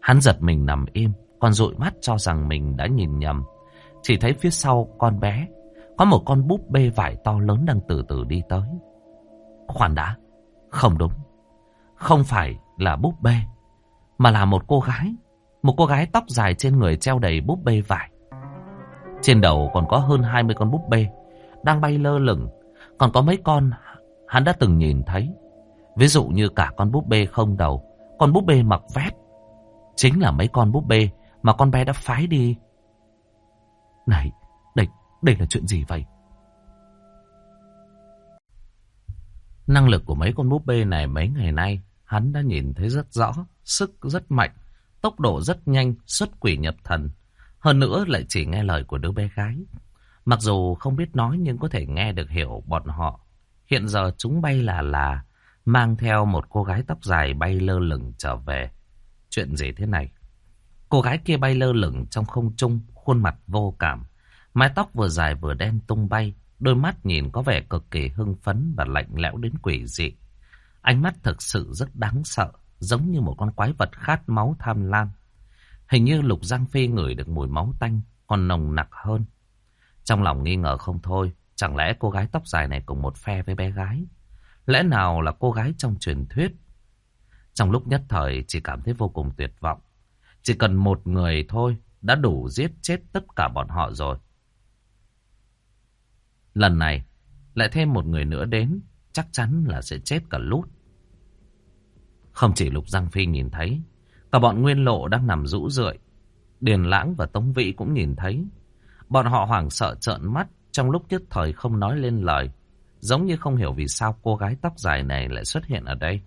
Hắn giật mình nằm im, còn dụi mắt cho rằng mình đã nhìn nhầm. Chỉ thấy phía sau con bé, có một con búp bê vải to lớn đang từ từ đi tới. Khoan đã, không đúng. Không phải là búp bê, mà là một cô gái. Một cô gái tóc dài trên người treo đầy búp bê vải. Trên đầu còn có hơn 20 con búp bê đang bay lơ lửng. Còn có mấy con hắn đã từng nhìn thấy. Ví dụ như cả con búp bê không đầu, con búp bê mặc vest. Chính là mấy con búp bê mà con bé đã phái đi. Này, đây, đây là chuyện gì vậy? Năng lực của mấy con búp bê này mấy ngày nay hắn đã nhìn thấy rất rõ, sức rất mạnh, tốc độ rất nhanh, xuất quỷ nhập thần. Hơn nữa lại chỉ nghe lời của đứa bé gái. Mặc dù không biết nói nhưng có thể nghe được hiểu bọn họ. Hiện giờ chúng bay là là, mang theo một cô gái tóc dài bay lơ lửng trở về. Chuyện gì thế này? Cô gái kia bay lơ lửng trong không trung, khuôn mặt vô cảm. Mái tóc vừa dài vừa đen tung bay, đôi mắt nhìn có vẻ cực kỳ hưng phấn và lạnh lẽo đến quỷ dị. Ánh mắt thực sự rất đáng sợ, giống như một con quái vật khát máu tham lam. Hình như Lục Giang Phi ngửi được mùi máu tanh, còn nồng nặc hơn. Trong lòng nghi ngờ không thôi, chẳng lẽ cô gái tóc dài này cùng một phe với bé gái? Lẽ nào là cô gái trong truyền thuyết? Trong lúc nhất thời chỉ cảm thấy vô cùng tuyệt vọng. Chỉ cần một người thôi đã đủ giết chết tất cả bọn họ rồi. Lần này lại thêm một người nữa đến, chắc chắn là sẽ chết cả lút. Không chỉ Lục Giang Phi nhìn thấy, cả bọn Nguyên Lộ đang nằm rũ rượi. Điền Lãng và Tống Vĩ cũng nhìn thấy. Bọn họ hoảng sợ trợn mắt trong lúc nhất thời không nói lên lời. Giống như không hiểu vì sao cô gái tóc dài này lại xuất hiện ở đây.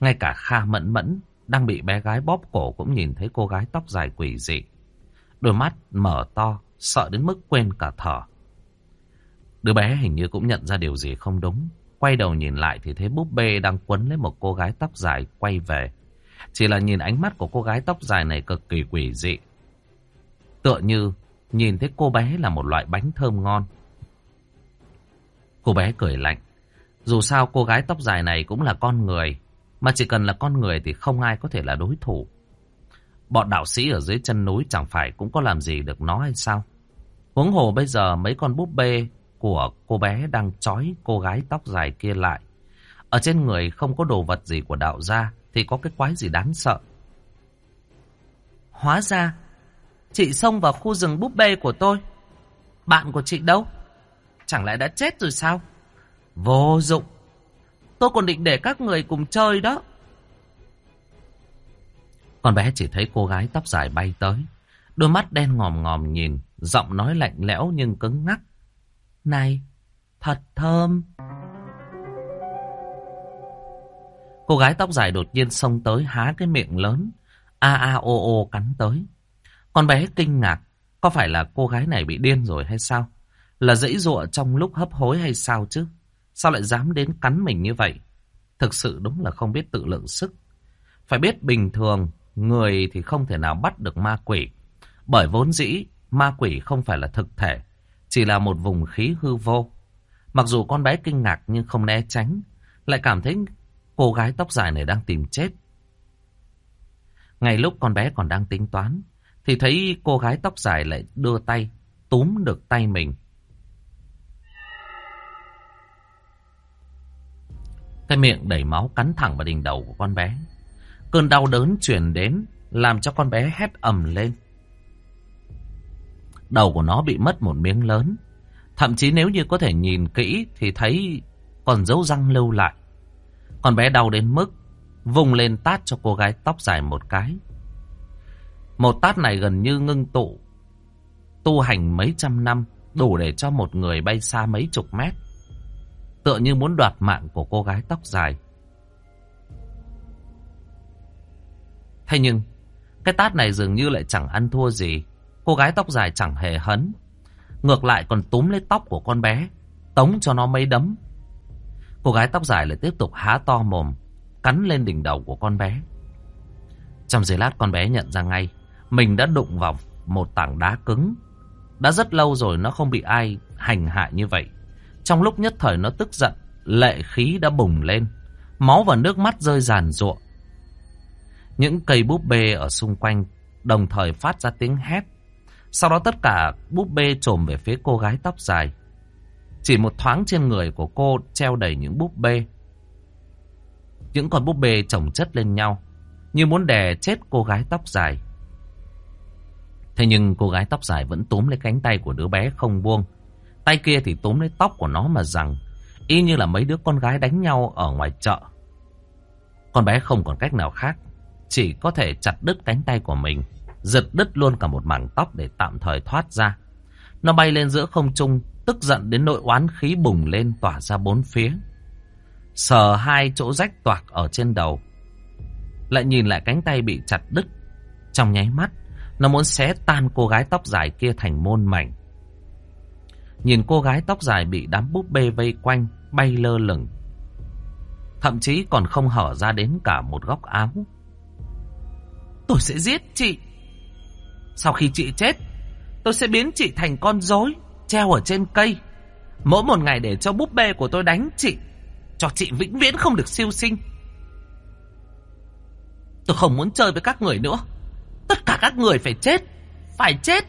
Ngay cả Kha Mẫn Mẫn đang bị bé gái bóp cổ cũng nhìn thấy cô gái tóc dài quỷ dị. Đôi mắt mở to, sợ đến mức quên cả thở. Đứa bé hình như cũng nhận ra điều gì không đúng. Quay đầu nhìn lại thì thấy búp bê đang quấn lấy một cô gái tóc dài quay về. Chỉ là nhìn ánh mắt của cô gái tóc dài này cực kỳ quỷ dị. Tựa như nhìn thấy cô bé là một loại bánh thơm ngon. Cô bé cười lạnh. Dù sao cô gái tóc dài này cũng là con người. Mà chỉ cần là con người thì không ai có thể là đối thủ. Bọn đạo sĩ ở dưới chân núi chẳng phải cũng có làm gì được nó hay sao? Huống hồ bây giờ mấy con búp bê của cô bé đang trói cô gái tóc dài kia lại. Ở trên người không có đồ vật gì của đạo gia thì có cái quái gì đáng sợ. Hóa ra, chị xông vào khu rừng búp bê của tôi. Bạn của chị đâu? Chẳng lẽ đã chết rồi sao? Vô dụng. Tôi còn định để các người cùng chơi đó. Con bé chỉ thấy cô gái tóc dài bay tới. Đôi mắt đen ngòm ngòm nhìn, giọng nói lạnh lẽo nhưng cứng ngắc. Này, thật thơm. Cô gái tóc dài đột nhiên xông tới há cái miệng lớn. A a o o cắn tới. Con bé kinh ngạc. Có phải là cô gái này bị điên rồi hay sao? Là dãy dụa trong lúc hấp hối hay sao chứ? Sao lại dám đến cắn mình như vậy? Thực sự đúng là không biết tự lượng sức. Phải biết bình thường, người thì không thể nào bắt được ma quỷ. Bởi vốn dĩ, ma quỷ không phải là thực thể, chỉ là một vùng khí hư vô. Mặc dù con bé kinh ngạc nhưng không né tránh, lại cảm thấy cô gái tóc dài này đang tìm chết. Ngay lúc con bé còn đang tính toán, thì thấy cô gái tóc dài lại đưa tay, túm được tay mình. Cái miệng đầy máu cắn thẳng vào đỉnh đầu của con bé. Cơn đau đớn truyền đến, làm cho con bé hét ầm lên. Đầu của nó bị mất một miếng lớn. Thậm chí nếu như có thể nhìn kỹ thì thấy còn dấu răng lưu lại. Con bé đau đến mức vùng lên tát cho cô gái tóc dài một cái. Một tát này gần như ngưng tụ. Tu hành mấy trăm năm đủ để cho một người bay xa mấy chục mét. Tựa như muốn đoạt mạng của cô gái tóc dài. Thế nhưng, cái tát này dường như lại chẳng ăn thua gì. Cô gái tóc dài chẳng hề hấn. Ngược lại còn túm lấy tóc của con bé. Tống cho nó mấy đấm. Cô gái tóc dài lại tiếp tục há to mồm. Cắn lên đỉnh đầu của con bé. Trong giây lát con bé nhận ra ngay. Mình đã đụng vào một tảng đá cứng. Đã rất lâu rồi nó không bị ai hành hạ như vậy. Trong lúc nhất thời nó tức giận, lệ khí đã bùng lên. Máu và nước mắt rơi ràn ruộng. Những cây búp bê ở xung quanh đồng thời phát ra tiếng hét. Sau đó tất cả búp bê trồm về phía cô gái tóc dài. Chỉ một thoáng trên người của cô treo đầy những búp bê. Những con búp bê chồng chất lên nhau, như muốn đè chết cô gái tóc dài. Thế nhưng cô gái tóc dài vẫn túm lấy cánh tay của đứa bé không buông. Tay kia thì túm lấy tóc của nó mà rằng, y như là mấy đứa con gái đánh nhau ở ngoài chợ. Con bé không còn cách nào khác, chỉ có thể chặt đứt cánh tay của mình, giật đứt luôn cả một mảng tóc để tạm thời thoát ra. Nó bay lên giữa không trung, tức giận đến nỗi oán khí bùng lên tỏa ra bốn phía. Sờ hai chỗ rách toạc ở trên đầu. Lại nhìn lại cánh tay bị chặt đứt. Trong nháy mắt, nó muốn xé tan cô gái tóc dài kia thành môn mảnh. Nhìn cô gái tóc dài bị đám búp bê vây quanh, bay lơ lửng. Thậm chí còn không hở ra đến cả một góc áo. Tôi sẽ giết chị. Sau khi chị chết, tôi sẽ biến chị thành con rối treo ở trên cây. Mỗi một ngày để cho búp bê của tôi đánh chị, cho chị vĩnh viễn không được siêu sinh. Tôi không muốn chơi với các người nữa. Tất cả các người phải chết, phải chết.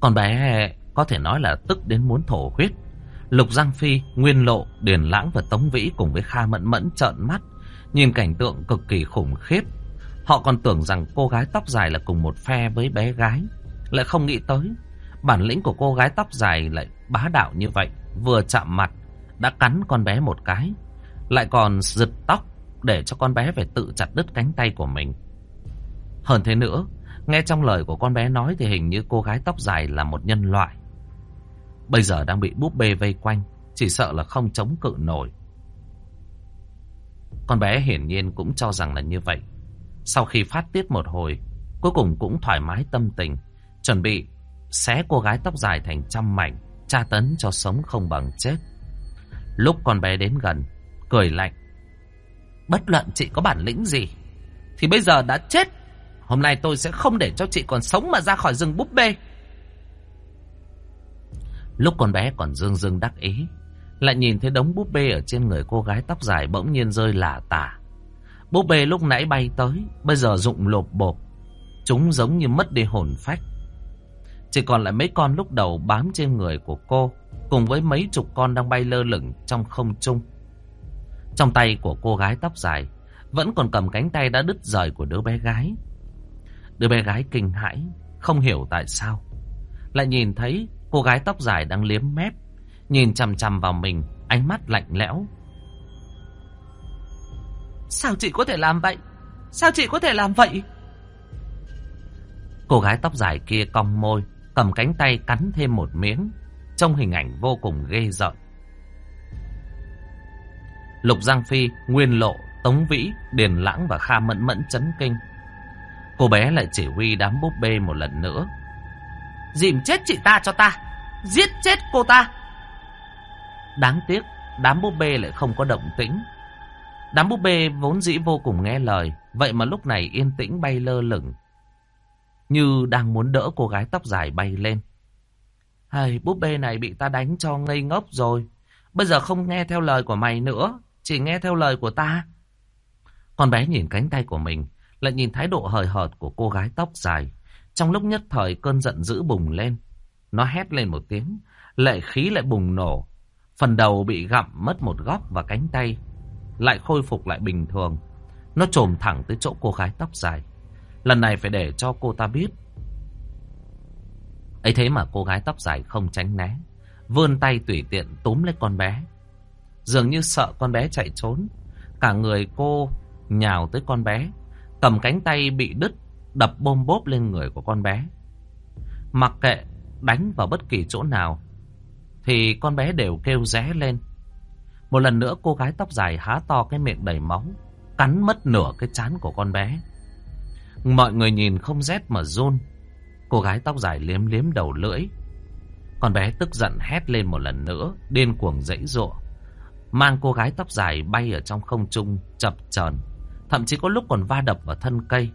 Con bé có thể nói là tức đến muốn thổ huyết. Lục Giang Phi, Nguyên Lộ, Điền Lãng và Tống Vĩ cùng với Kha Mẫn Mẫn trợn mắt, nhìn cảnh tượng cực kỳ khủng khiếp. Họ còn tưởng rằng cô gái tóc dài là cùng một phe với bé gái, lại không nghĩ tới bản lĩnh của cô gái tóc dài lại bá đạo như vậy, vừa chạm mặt đã cắn con bé một cái, lại còn giật tóc để cho con bé phải tự chặt đứt cánh tay của mình. Hơn thế nữa, nghe trong lời của con bé nói thì hình như cô gái tóc dài là một nhân loại. Bây giờ đang bị búp bê vây quanh, chỉ sợ là không chống cự nổi. Con bé hiển nhiên cũng cho rằng là như vậy. Sau khi phát tiết một hồi, cuối cùng cũng thoải mái tâm tình, chuẩn bị xé cô gái tóc dài thành trăm mảnh, tra tấn cho sống không bằng chết. Lúc con bé đến gần, cười lạnh. Bất luận chị có bản lĩnh gì, thì bây giờ đã chết. Hôm nay tôi sẽ không để cho chị còn sống mà ra khỏi rừng búp bê. Lúc con bé còn dương dương đắc ý, lại nhìn thấy đống búp bê ở trên người cô gái tóc dài bỗng nhiên rơi lả tả. Búp bê lúc nãy bay tới, bây giờ rụng lột bột. Chúng giống như mất đi hồn phách. Chỉ còn lại mấy con lúc đầu bám trên người của cô, cùng với mấy chục con đang bay lơ lửng trong không trung. Trong tay của cô gái tóc dài, vẫn còn cầm cánh tay đã đứt rời của đứa bé gái. Đứa bé gái kinh hãi, không hiểu tại sao. Lại nhìn thấy cô gái tóc dài đang liếm mép, nhìn chằm chằm vào mình, ánh mắt lạnh lẽo. Sao chị có thể làm vậy? Sao chị có thể làm vậy? Cô gái tóc dài kia cong môi, cầm cánh tay cắn thêm một miếng, trong hình ảnh vô cùng ghê rợn. Lục Giang Phi, Nguyên Lộ, Tống Vĩ, Điền Lãng và Kha Mẫn Mẫn chấn kinh. Cô bé lại chỉ huy đám búp bê một lần nữa. Dìm chết chị ta cho ta, giết chết cô ta. Đáng tiếc, đám búp bê lại không có động tĩnh. Đám búp bê vốn dĩ vô cùng nghe lời, vậy mà lúc này yên tĩnh bay lơ lửng. Như đang muốn đỡ cô gái tóc dài bay lên. Hay, búp bê này bị ta đánh cho ngây ngốc rồi. Bây giờ không nghe theo lời của mày nữa, chỉ nghe theo lời của ta. Con bé nhìn cánh tay của mình, lại nhìn thái độ hời hợt của cô gái tóc dài. Trong lúc nhất thời cơn giận dữ bùng lên. Nó hét lên một tiếng, lệ khí lại bùng nổ. Phần đầu bị gặm mất một góc và cánh tay lại khôi phục lại bình thường. Nó trồm thẳng tới chỗ cô gái tóc dài. Lần này phải để cho cô ta biết. ấy thế mà cô gái tóc dài không tránh né. Vươn tay tùy tiện túm lấy con bé. Dường như sợ con bé chạy trốn. Cả người cô nhào tới con bé. Cầm cánh tay bị đứt, đập bôm bốp lên người của con bé. Mặc kệ đánh vào bất kỳ chỗ nào, thì con bé đều kêu ré lên. Một lần nữa cô gái tóc dài há to cái miệng đầy máu, cắn mất nửa cái chán của con bé. Mọi người nhìn không rét mà run. Cô gái tóc dài liếm liếm đầu lưỡi. Con bé tức giận hét lên một lần nữa, điên cuồng dãy dụa. Mang cô gái tóc dài bay ở trong không trung, chập chờn Thậm chí có lúc còn va đập vào thân cây.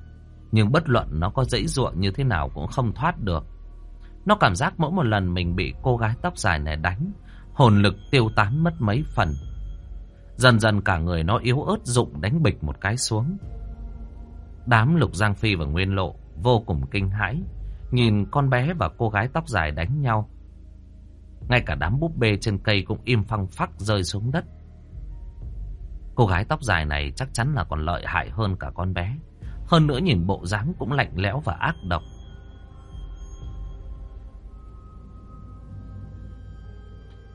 Nhưng bất luận nó có dãy ruộng như thế nào cũng không thoát được. Nó cảm giác mỗi một lần mình bị cô gái tóc dài này đánh, hồn lực tiêu tán mất mấy phần. Dần dần cả người nó yếu ớt rụng đánh bịch một cái xuống. Đám Lục Giang Phi và Nguyên Lộ vô cùng kinh hãi, nhìn con bé và cô gái tóc dài đánh nhau. Ngay cả đám búp bê trên cây cũng im phăng phắc rơi xuống đất. Cô gái tóc dài này chắc chắn là còn lợi hại hơn cả con bé. Hơn nữa nhìn bộ dáng cũng lạnh lẽo và ác độc.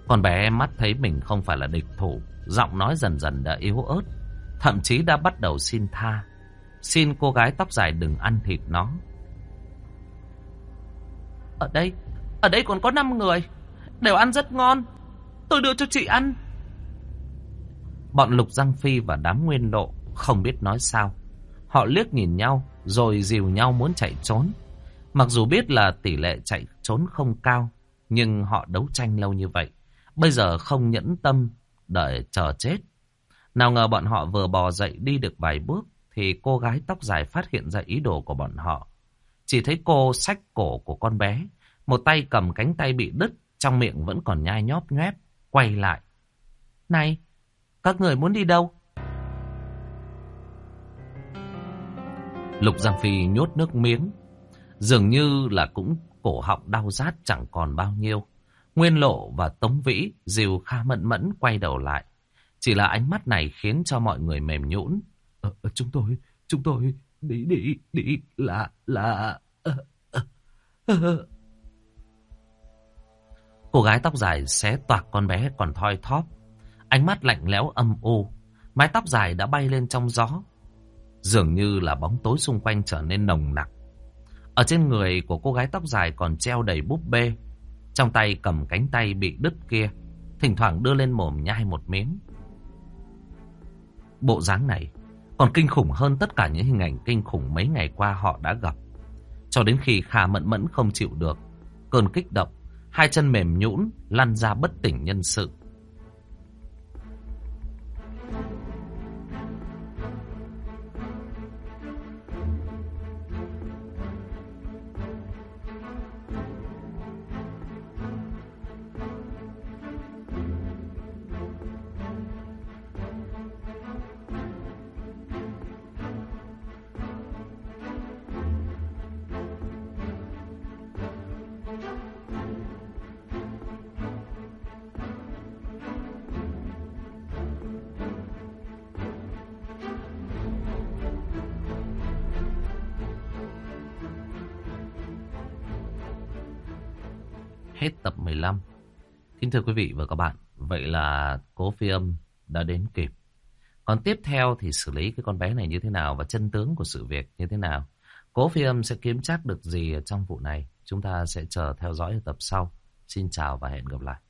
Con bé mắt thấy mình không phải là địch thủ, giọng nói dần dần đã yếu ớt, thậm chí đã bắt đầu xin tha. Xin cô gái tóc dài đừng ăn thịt nó. Ở đây, ở đây còn có 5 người, đều ăn rất ngon. Tôi đưa cho chị ăn. Bọn Lục Giang Phi và đám nguyên độ không biết nói sao. Họ liếc nhìn nhau rồi dìu nhau muốn chạy trốn. Mặc dù biết là tỷ lệ chạy trốn không cao, nhưng họ đấu tranh lâu như vậy. Bây giờ không nhẫn tâm đợi chờ chết. Nào ngờ bọn họ vừa bò dậy đi được vài bước thì cô gái tóc dài phát hiện ra ý đồ của bọn họ. Chỉ thấy cô xách cổ của con bé, một tay cầm cánh tay bị đứt, trong miệng vẫn còn nhai nhóp nhép, quay lại. Này, các người muốn đi đâu? Lục Giang Phi nhốt nước miếng. Dường như là cũng cổ họng đau rát chẳng còn bao nhiêu. Nguyên Lộ và Tống Vĩ dìu Kha Mẫn Mẫn quay đầu lại. Chỉ là ánh mắt này khiến cho mọi người mềm nhũn. Ờ, ờ chúng tôi, chúng tôi đi đi đi là là ờ. Cô gái tóc dài xé toạc con bé còn thoi thóp. Ánh mắt lạnh lẽo âm u. Mái tóc dài đã bay lên trong gió. Dường như là bóng tối xung quanh trở nên nồng nặc. Ở trên người của cô gái tóc dài còn treo đầy búp bê. Trong tay cầm cánh tay bị đứt kia. Thỉnh thoảng đưa lên mồm nhai một miếng. Bộ dáng này còn kinh khủng hơn tất cả những hình ảnh kinh khủng mấy ngày qua họ đã gặp. Cho đến khi kha Mẫn Mẫn không chịu được, cơn kích động, hai chân mềm nhũn lăn ra bất tỉnh nhân sự. Thưa quý vị và các bạn, vậy là cố phi âm đã đến kịp. Còn tiếp theo thì xử lý cái con bé này như thế nào và chân tướng của sự việc như thế nào. Cố phi âm sẽ kiếm chắc được gì trong vụ này. Chúng ta sẽ chờ theo dõi ở tập sau. Xin chào và hẹn gặp lại.